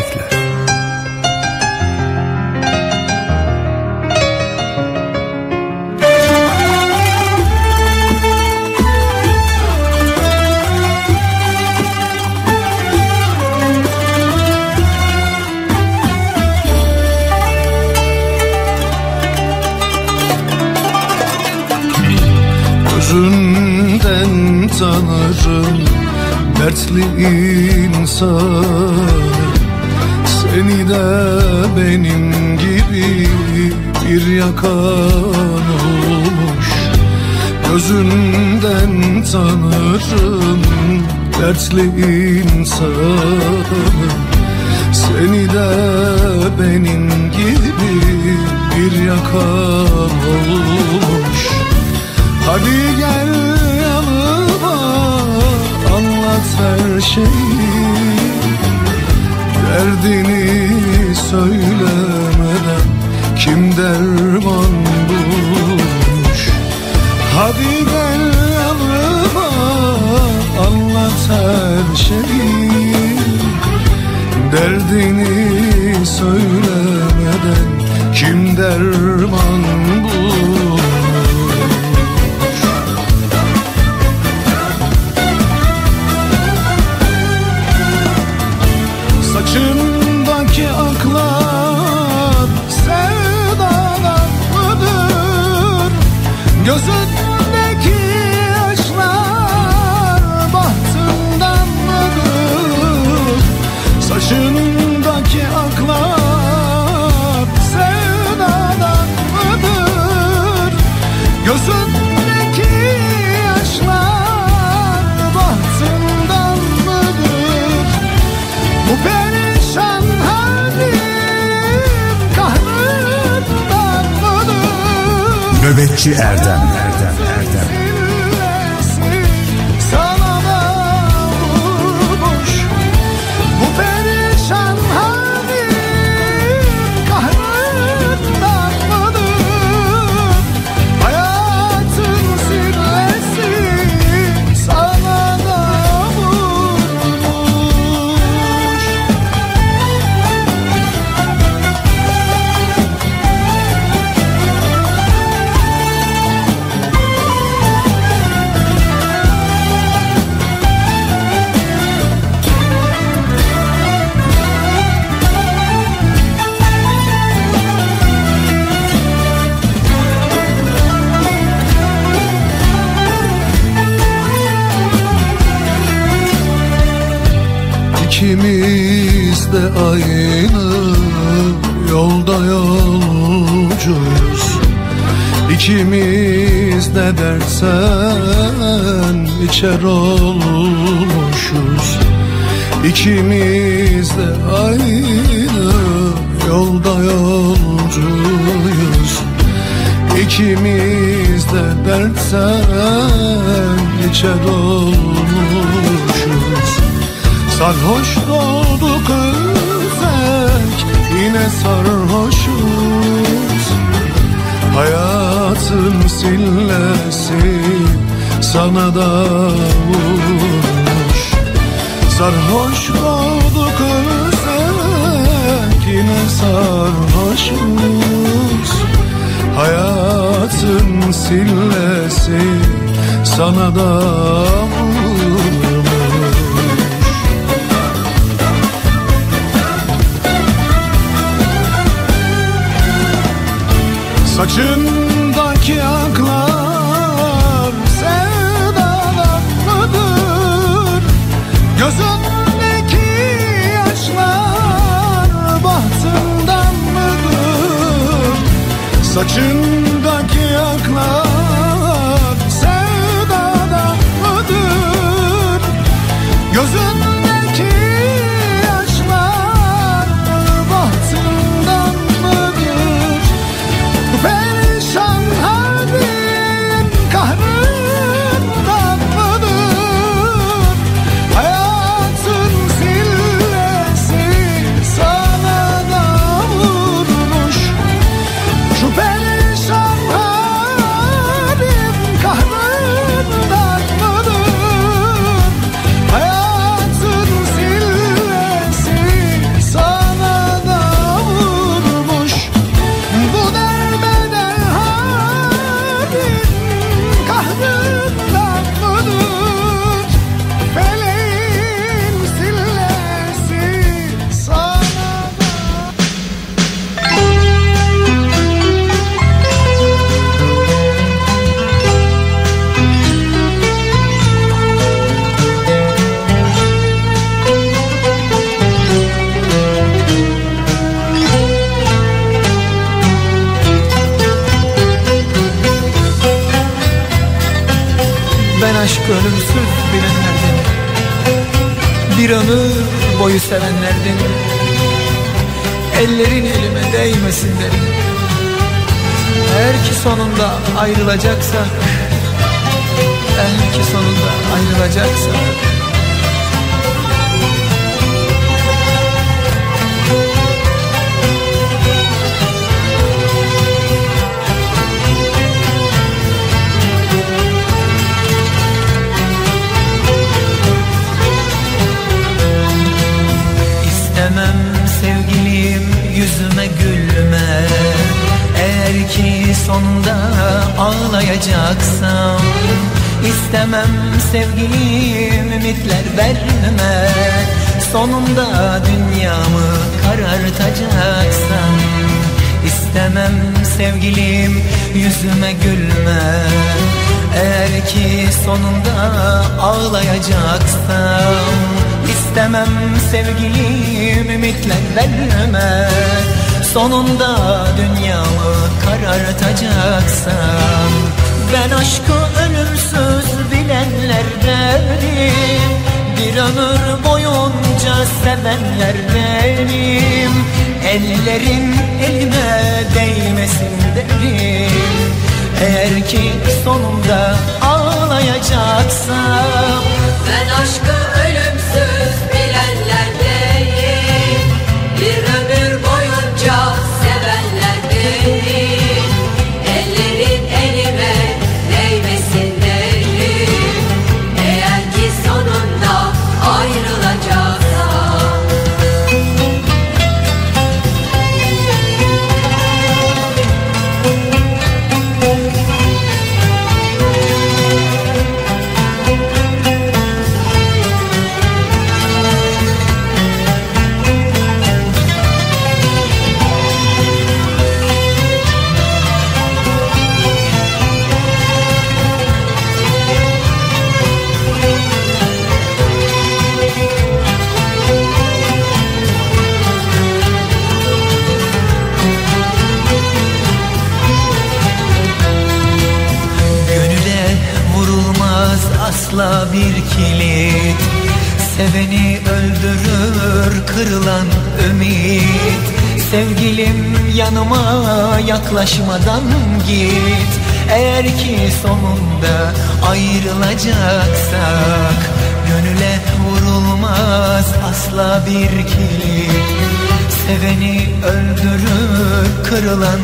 dertli insanım. Seni de benim gibi bir yakam olmuş. Hadi gel yanıma anlat her şeyi. Derdini yaklaşmadan git. Eğer ki sonunda ayrılacaksak Gönüle vurulmaz asla bir kilit. Seveni öldürür kırılan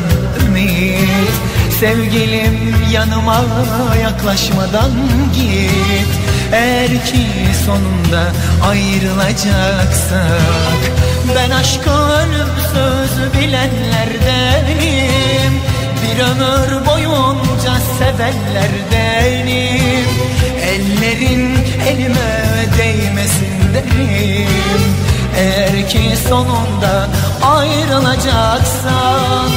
ümit. Sevgilim yanıma yaklaşmadan git. Eğer ki sonunda ayrılacaksak Ben aşkı ölümsüz bilenlerdenim Bir ömür boyunca sevenlerdenim Ellerin elime değmesin derim. Eğer ki sonunda ayrılacaksan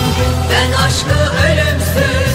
Ben aşkı ölümsüz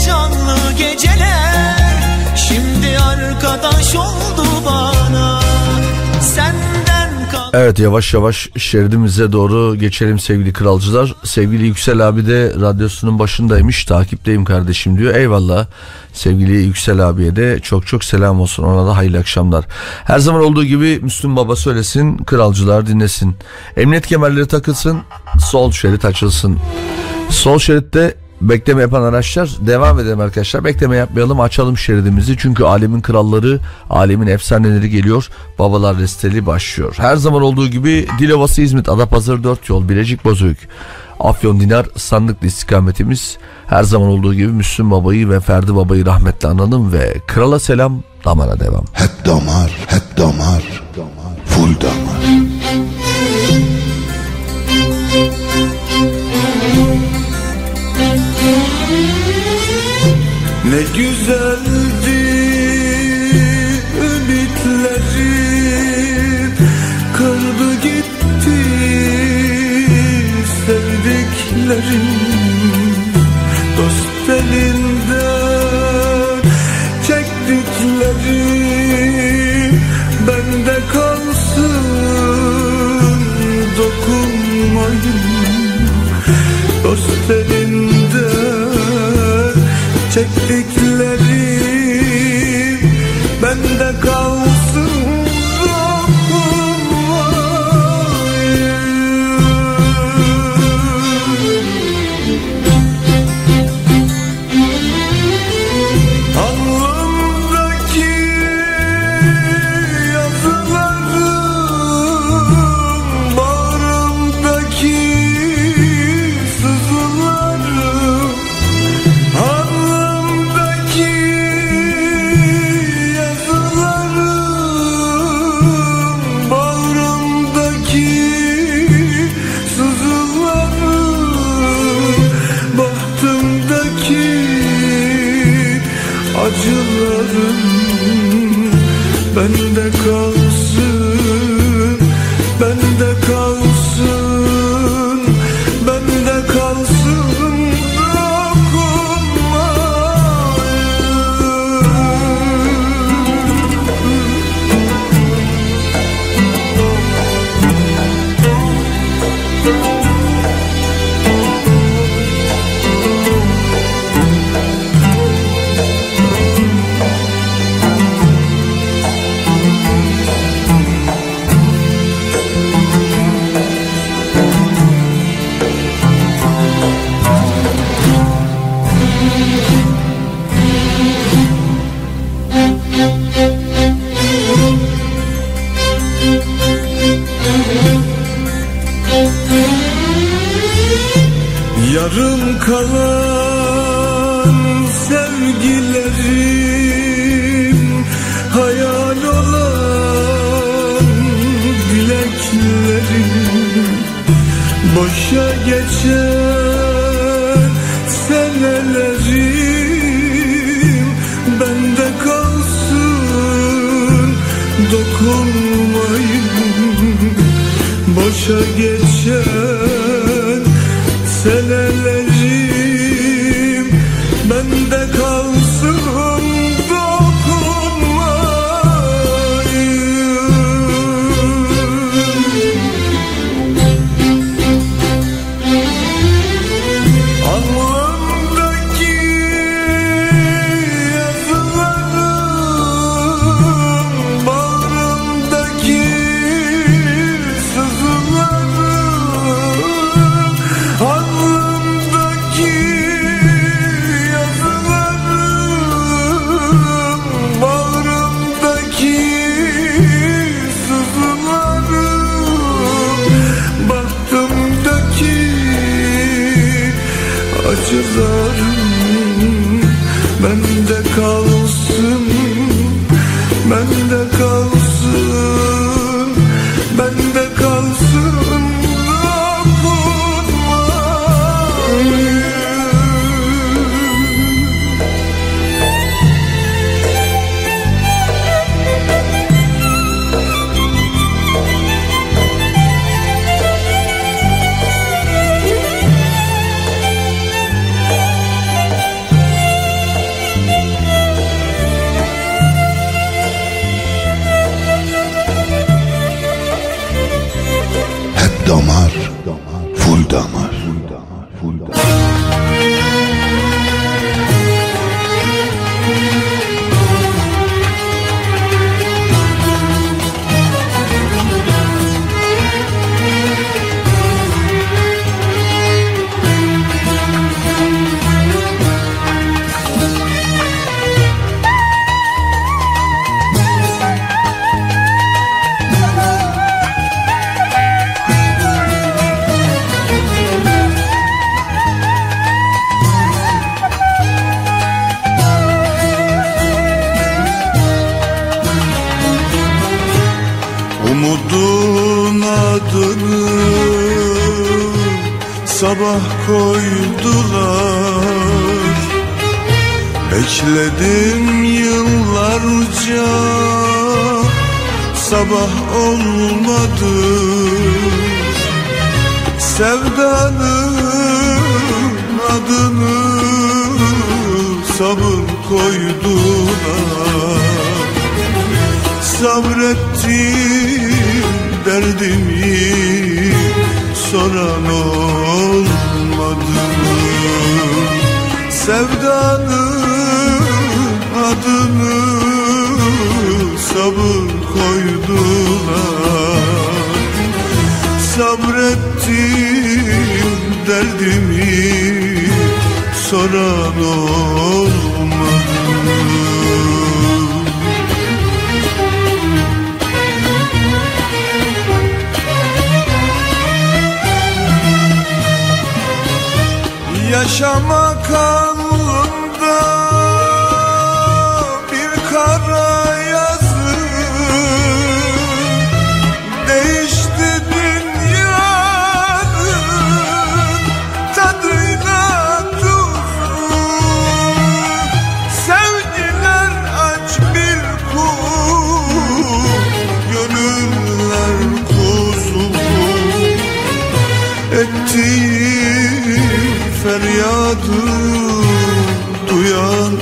heyecanlı geceler Şimdi arkadaş oldu bana Senden kal Evet yavaş yavaş şeridimize doğru geçelim sevgili kralcılar. Sevgili Yüksel abi de radyosunun başındaymış takipteyim kardeşim diyor. Eyvallah sevgili Yüksel abiye de çok çok selam olsun ona da hayırlı akşamlar. Her zaman olduğu gibi Müslüm Baba söylesin kralcılar dinlesin. Emniyet kemerleri takılsın sol şerit açılsın. Sol şeritte bekleme yapan araçlar devam edelim arkadaşlar. Bekleme yapmayalım açalım şeridimizi. Çünkü alemin kralları, alemin efsaneleri geliyor. Babalar resteli başlıyor. Her zaman olduğu gibi Dilovası İzmit, Adapazarı 4 yol, Bilecik Bozüyük. Afyon Dinar sandıklı istikametimiz her zaman olduğu gibi Müslüm Baba'yı ve Ferdi Baba'yı rahmetle analım ve krala selam damara devam. Hep damar, hep damar, full damar. Ne güzeldi çektik kalan sevgilerim Hayal olan dileklerim. Boşa geçen senelerim Bende kalsın dokunmayın. Boşa geçen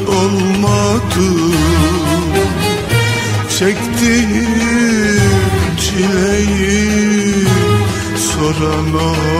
olmadı. Çektiğim çileyi soran olmadı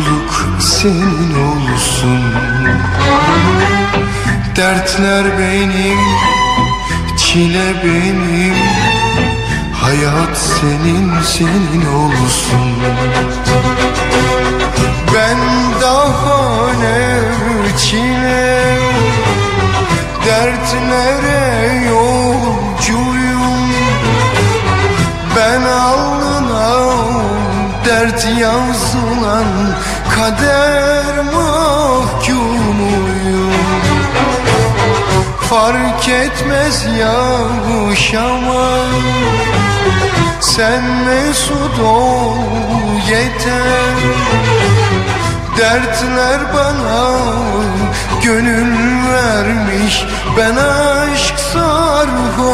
Mutluluk senin olsun. Dertler benim, çile benim. Hayat senin, senin olsun. Ben daha ne çile Dertlere yolcuyum. Ben alnına dert yazılan Kader mahkumuyum. Fark etmez yaşamak Sen mesut ol yeter. Dertler bana gönül vermiş. Ben aşk sarhoşuyum.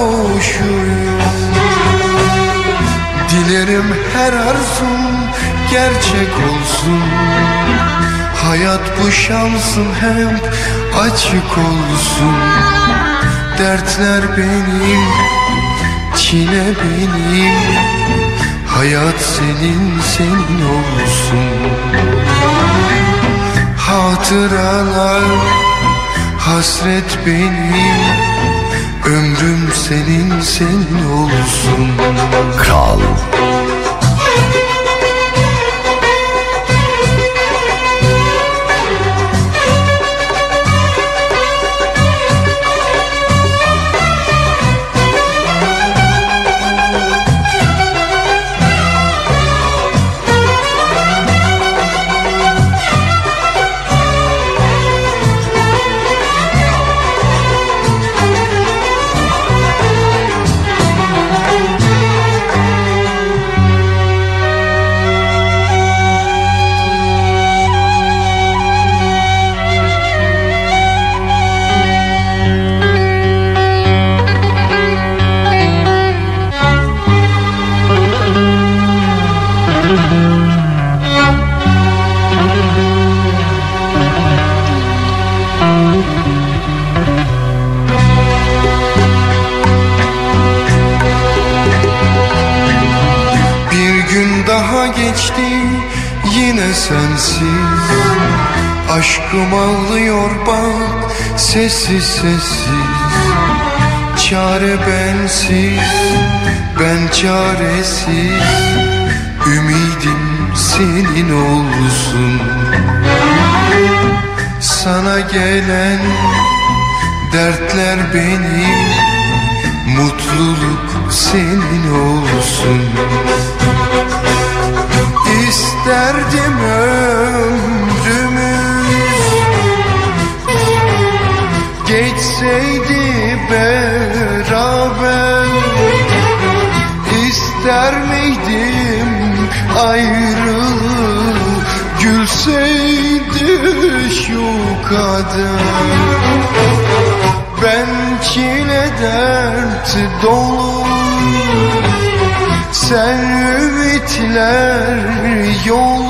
Dilerim her arzum gerçek olsun. Hayat bu şansım hep açık olsun. Dertler benim, çile benim. Hayat senin, senin olsun. Hatıralar, hasret benim. Ömrüm senin, senin olsun. Kral sessiz sessiz. Çare bensiz. Ben çaresiz. Ümidim senin olsun Sana gelen dertler benim Mutluluk senin olsun İsterdim ömrümüz Geçseydi beraber İster miydim ayrılık Gülseydi şu kader Ben çile dert dolu Sen ümitler yolu.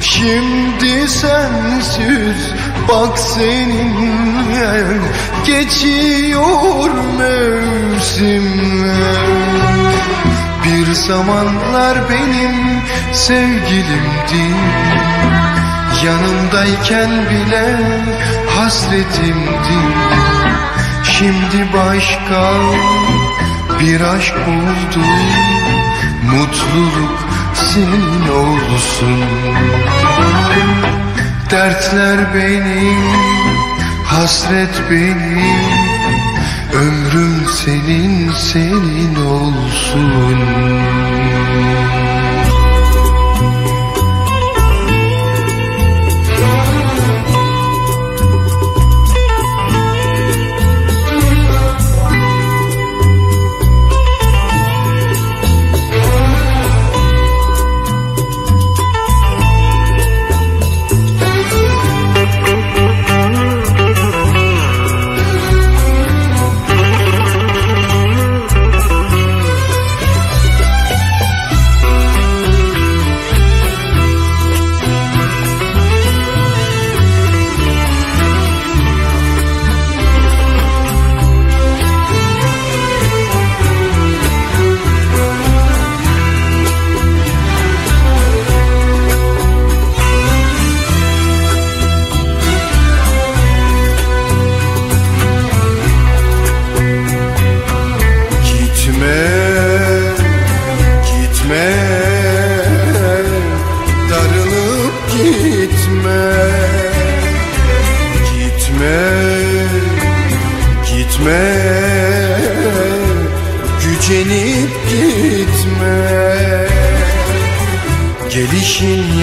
Şimdi sensiz bak seninle Geçiyor mevsimler. Bir zamanlar benim sevgilimdin Yanımdayken bile hasretimdin Şimdi başka bir aşk buldum. Mutluluk senin olsun Dertler benim, hasret benim Ömrüm senin, senin olsun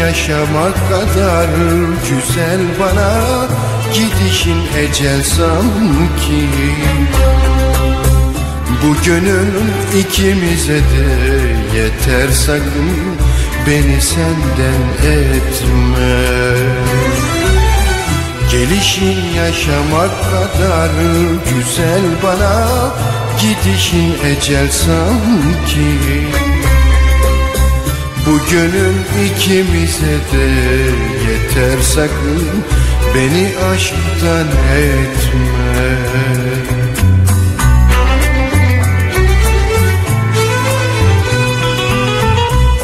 yaşamak kadar güzel bana Gidişin ecel sanki. Bu gönül ikimize de yeter sakın Beni senden etme. Gelişin yaşamak kadar güzel bana Gidişin ecel sanki Bu gönül ikimize de yeter sakın Beni aşktan etme.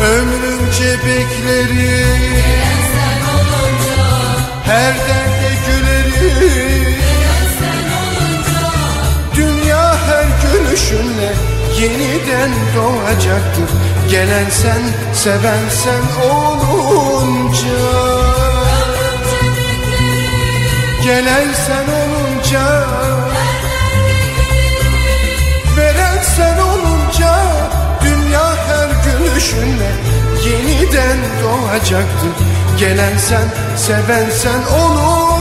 Ömrümce beklerim Her derde gülerim Dünya her gülüşünle yeniden doğacaktır. Gelen sen, seven sen olunca. Gelen sen olunca. Veren sen olunca. Dünya her gülüşünle yeniden doğacaktır. Gelen sen, seven sen olunca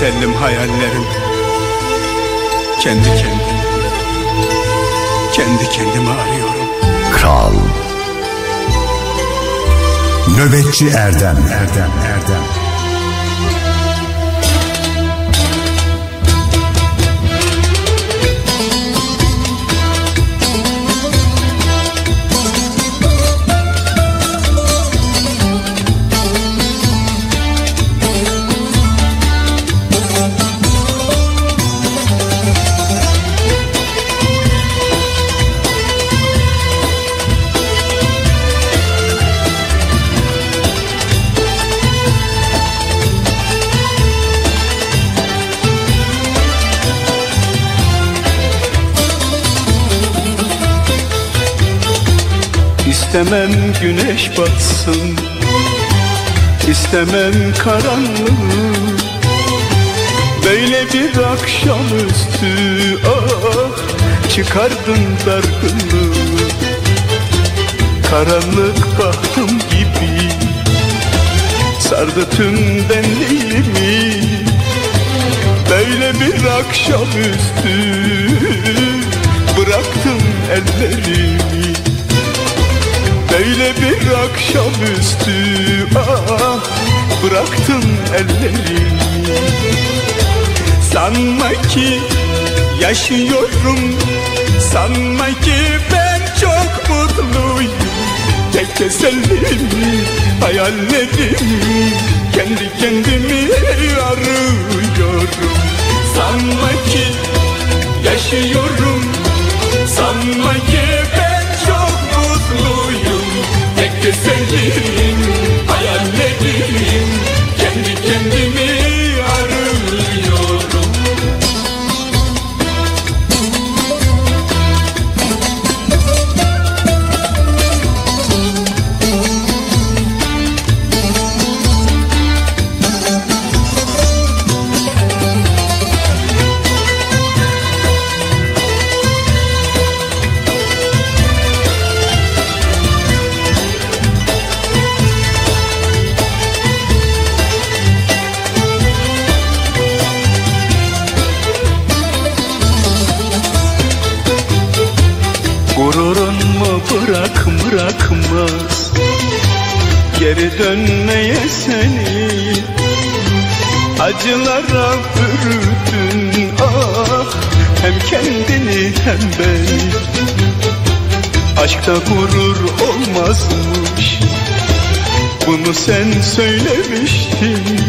Tek tesellim hayallerim. Kendi kendim Kendi kendime arıyorum. Kral. Nöbetçi Erdem. Erdem Erdem İstemem güneş batsın. İstemem karanlık. Böyle bir akşamüstü ah Çıkardın dargınlık Karanlık bahtım gibi Sardı tüm benliğimi. Böyle bir akşamüstü Bıraktım ellerimi Böyle bir akşamüstü ah Bıraktım ellerimi Sanma ki yaşıyorum Sanma ki ben çok mutluyum. Tek tesellim hayallerim Kendi kendimi arıyorum. Sanma ki yaşıyorum Sanma ki ben Tek tesellim hayallerim Kendi kendimi dönmeye seni Acılara bürüdün ah Hem kendini hem beni Aşkta gurur olmazmış Bunu sen söylemiştin.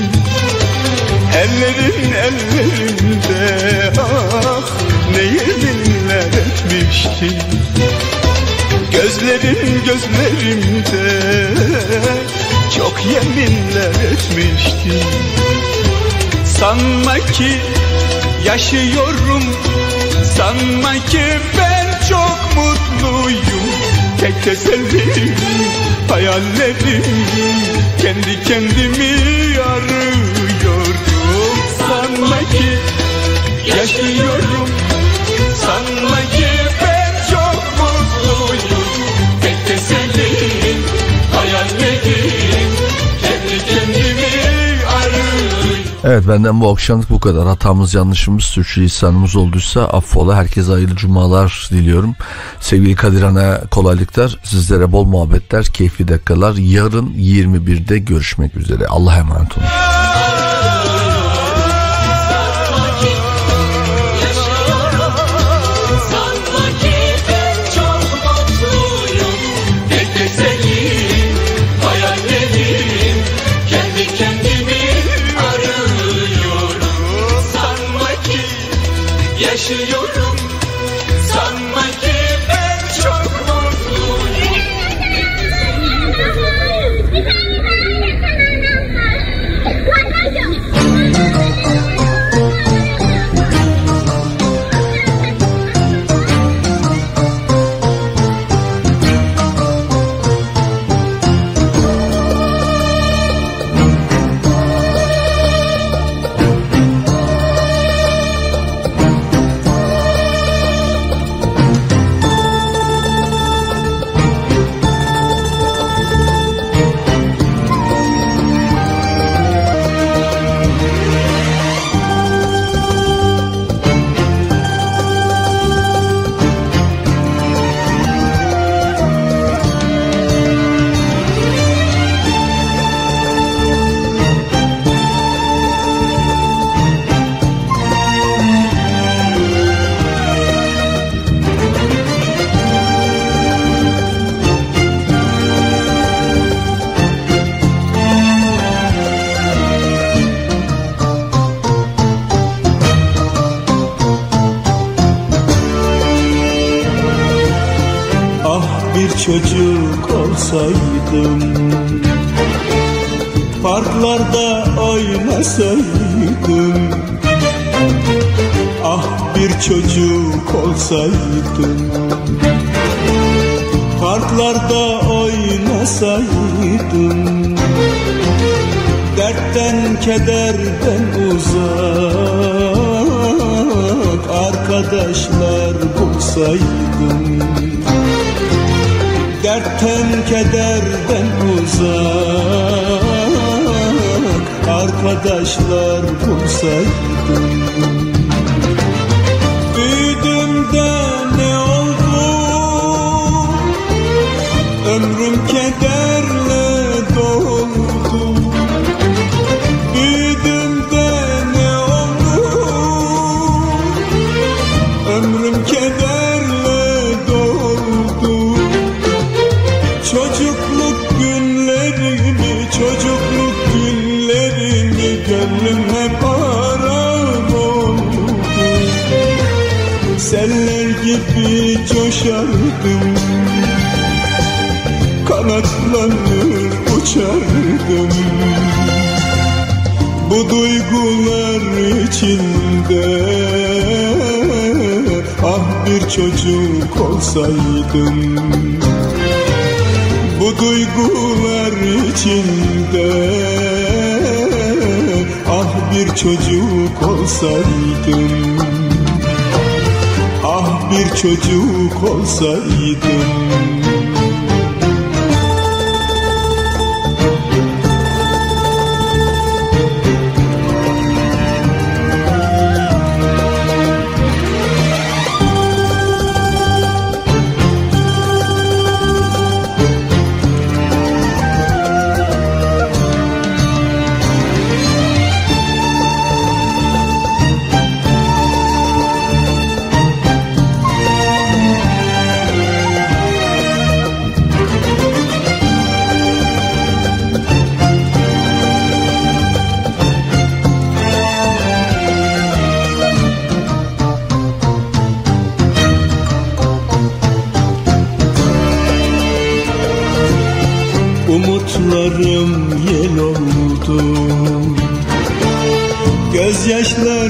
Ellerin ellerimde ah Ne yeminler etmiştin. Gözlerin gözlerimde Çok yeminler etmiştin Sanma ki yaşıyorum Sanma ki ben çok mutluyum. Tek tesellim hayallerim Kendi kendimi arıyorum Sanma ki yaşıyorum Sanma ki ben çok mutluyum Evet benden bu akşamlık bu kadar. Hatamız, yanlışımız, sürçülisanımız olduysa affola. Herkese hayırlı cumalar diliyorum. Sevgili Kadir Ana kolaylıklar. Sizlere bol muhabbetler, keyifli dakikalar. Yarın 21'de görüşmek üzere. Allah'a emanet olun.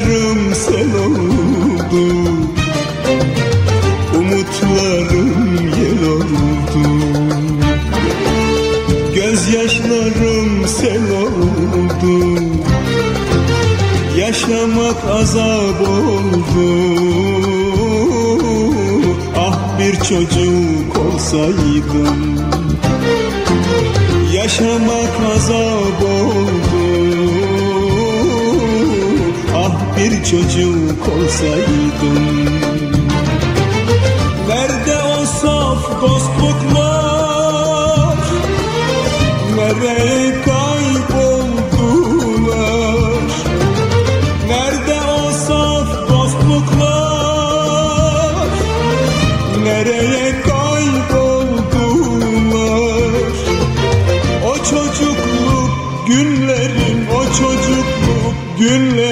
Gözyaşlarım sel oldu. Umutlarım yel oldu. Gözyaşlarım sel oldu. Yaşamak azap oldu. Ah bir çocuk olsaydım. Yaşamak azap oldu bir çocuk olsaydım. Nerede o saf dostluklar? Nereye kayboldular? Nerede o saf dostluklar? Nereye kayboldular? O çocukluk günlerim O çocukluk günlerim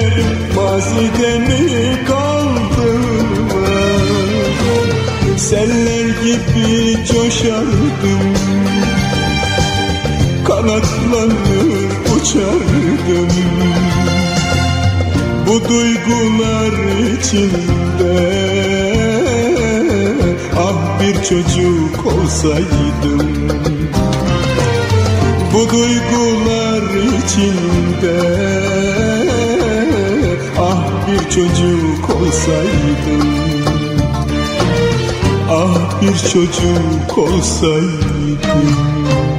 Mazide mi kaldılar Seller gibi coşardım. Kanatlanır uçardım. Bu duygular içinde Ah bir çocuk olsaydım. Bu duygular içinde bir çocuk olsaydım. Ah bir çocuk olsaydım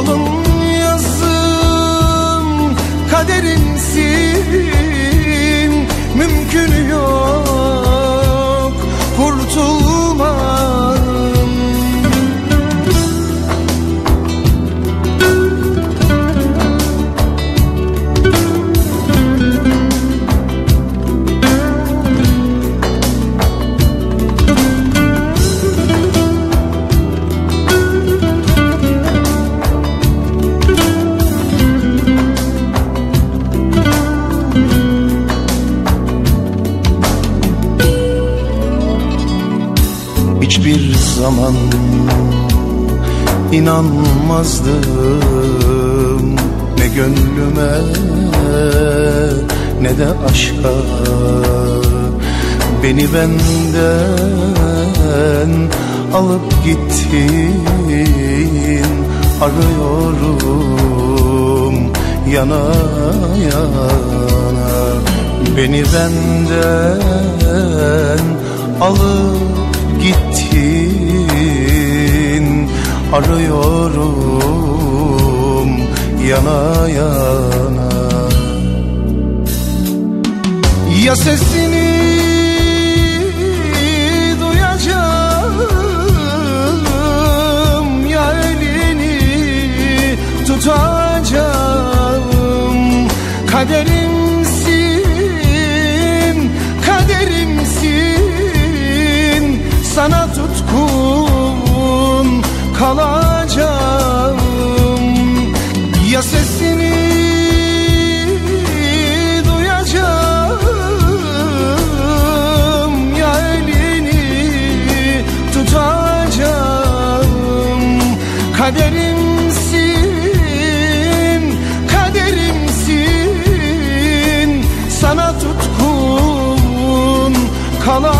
alın yazım kaderimsin mümkün yok inanmazdım. Ne gönlüme ne de aşka. Beni benden alıp gittin. Arıyorum yana yana. Beni benden alıp gittin arıyorum yana yana. Ya sesini duyacağım ya elini tutacağım. Kaderimsin kaderimsin. Sana kalacağım. Ya sesini duyacağım ya tutacağım. Kaderimsin kaderimsin. Sana tutkun kalacağım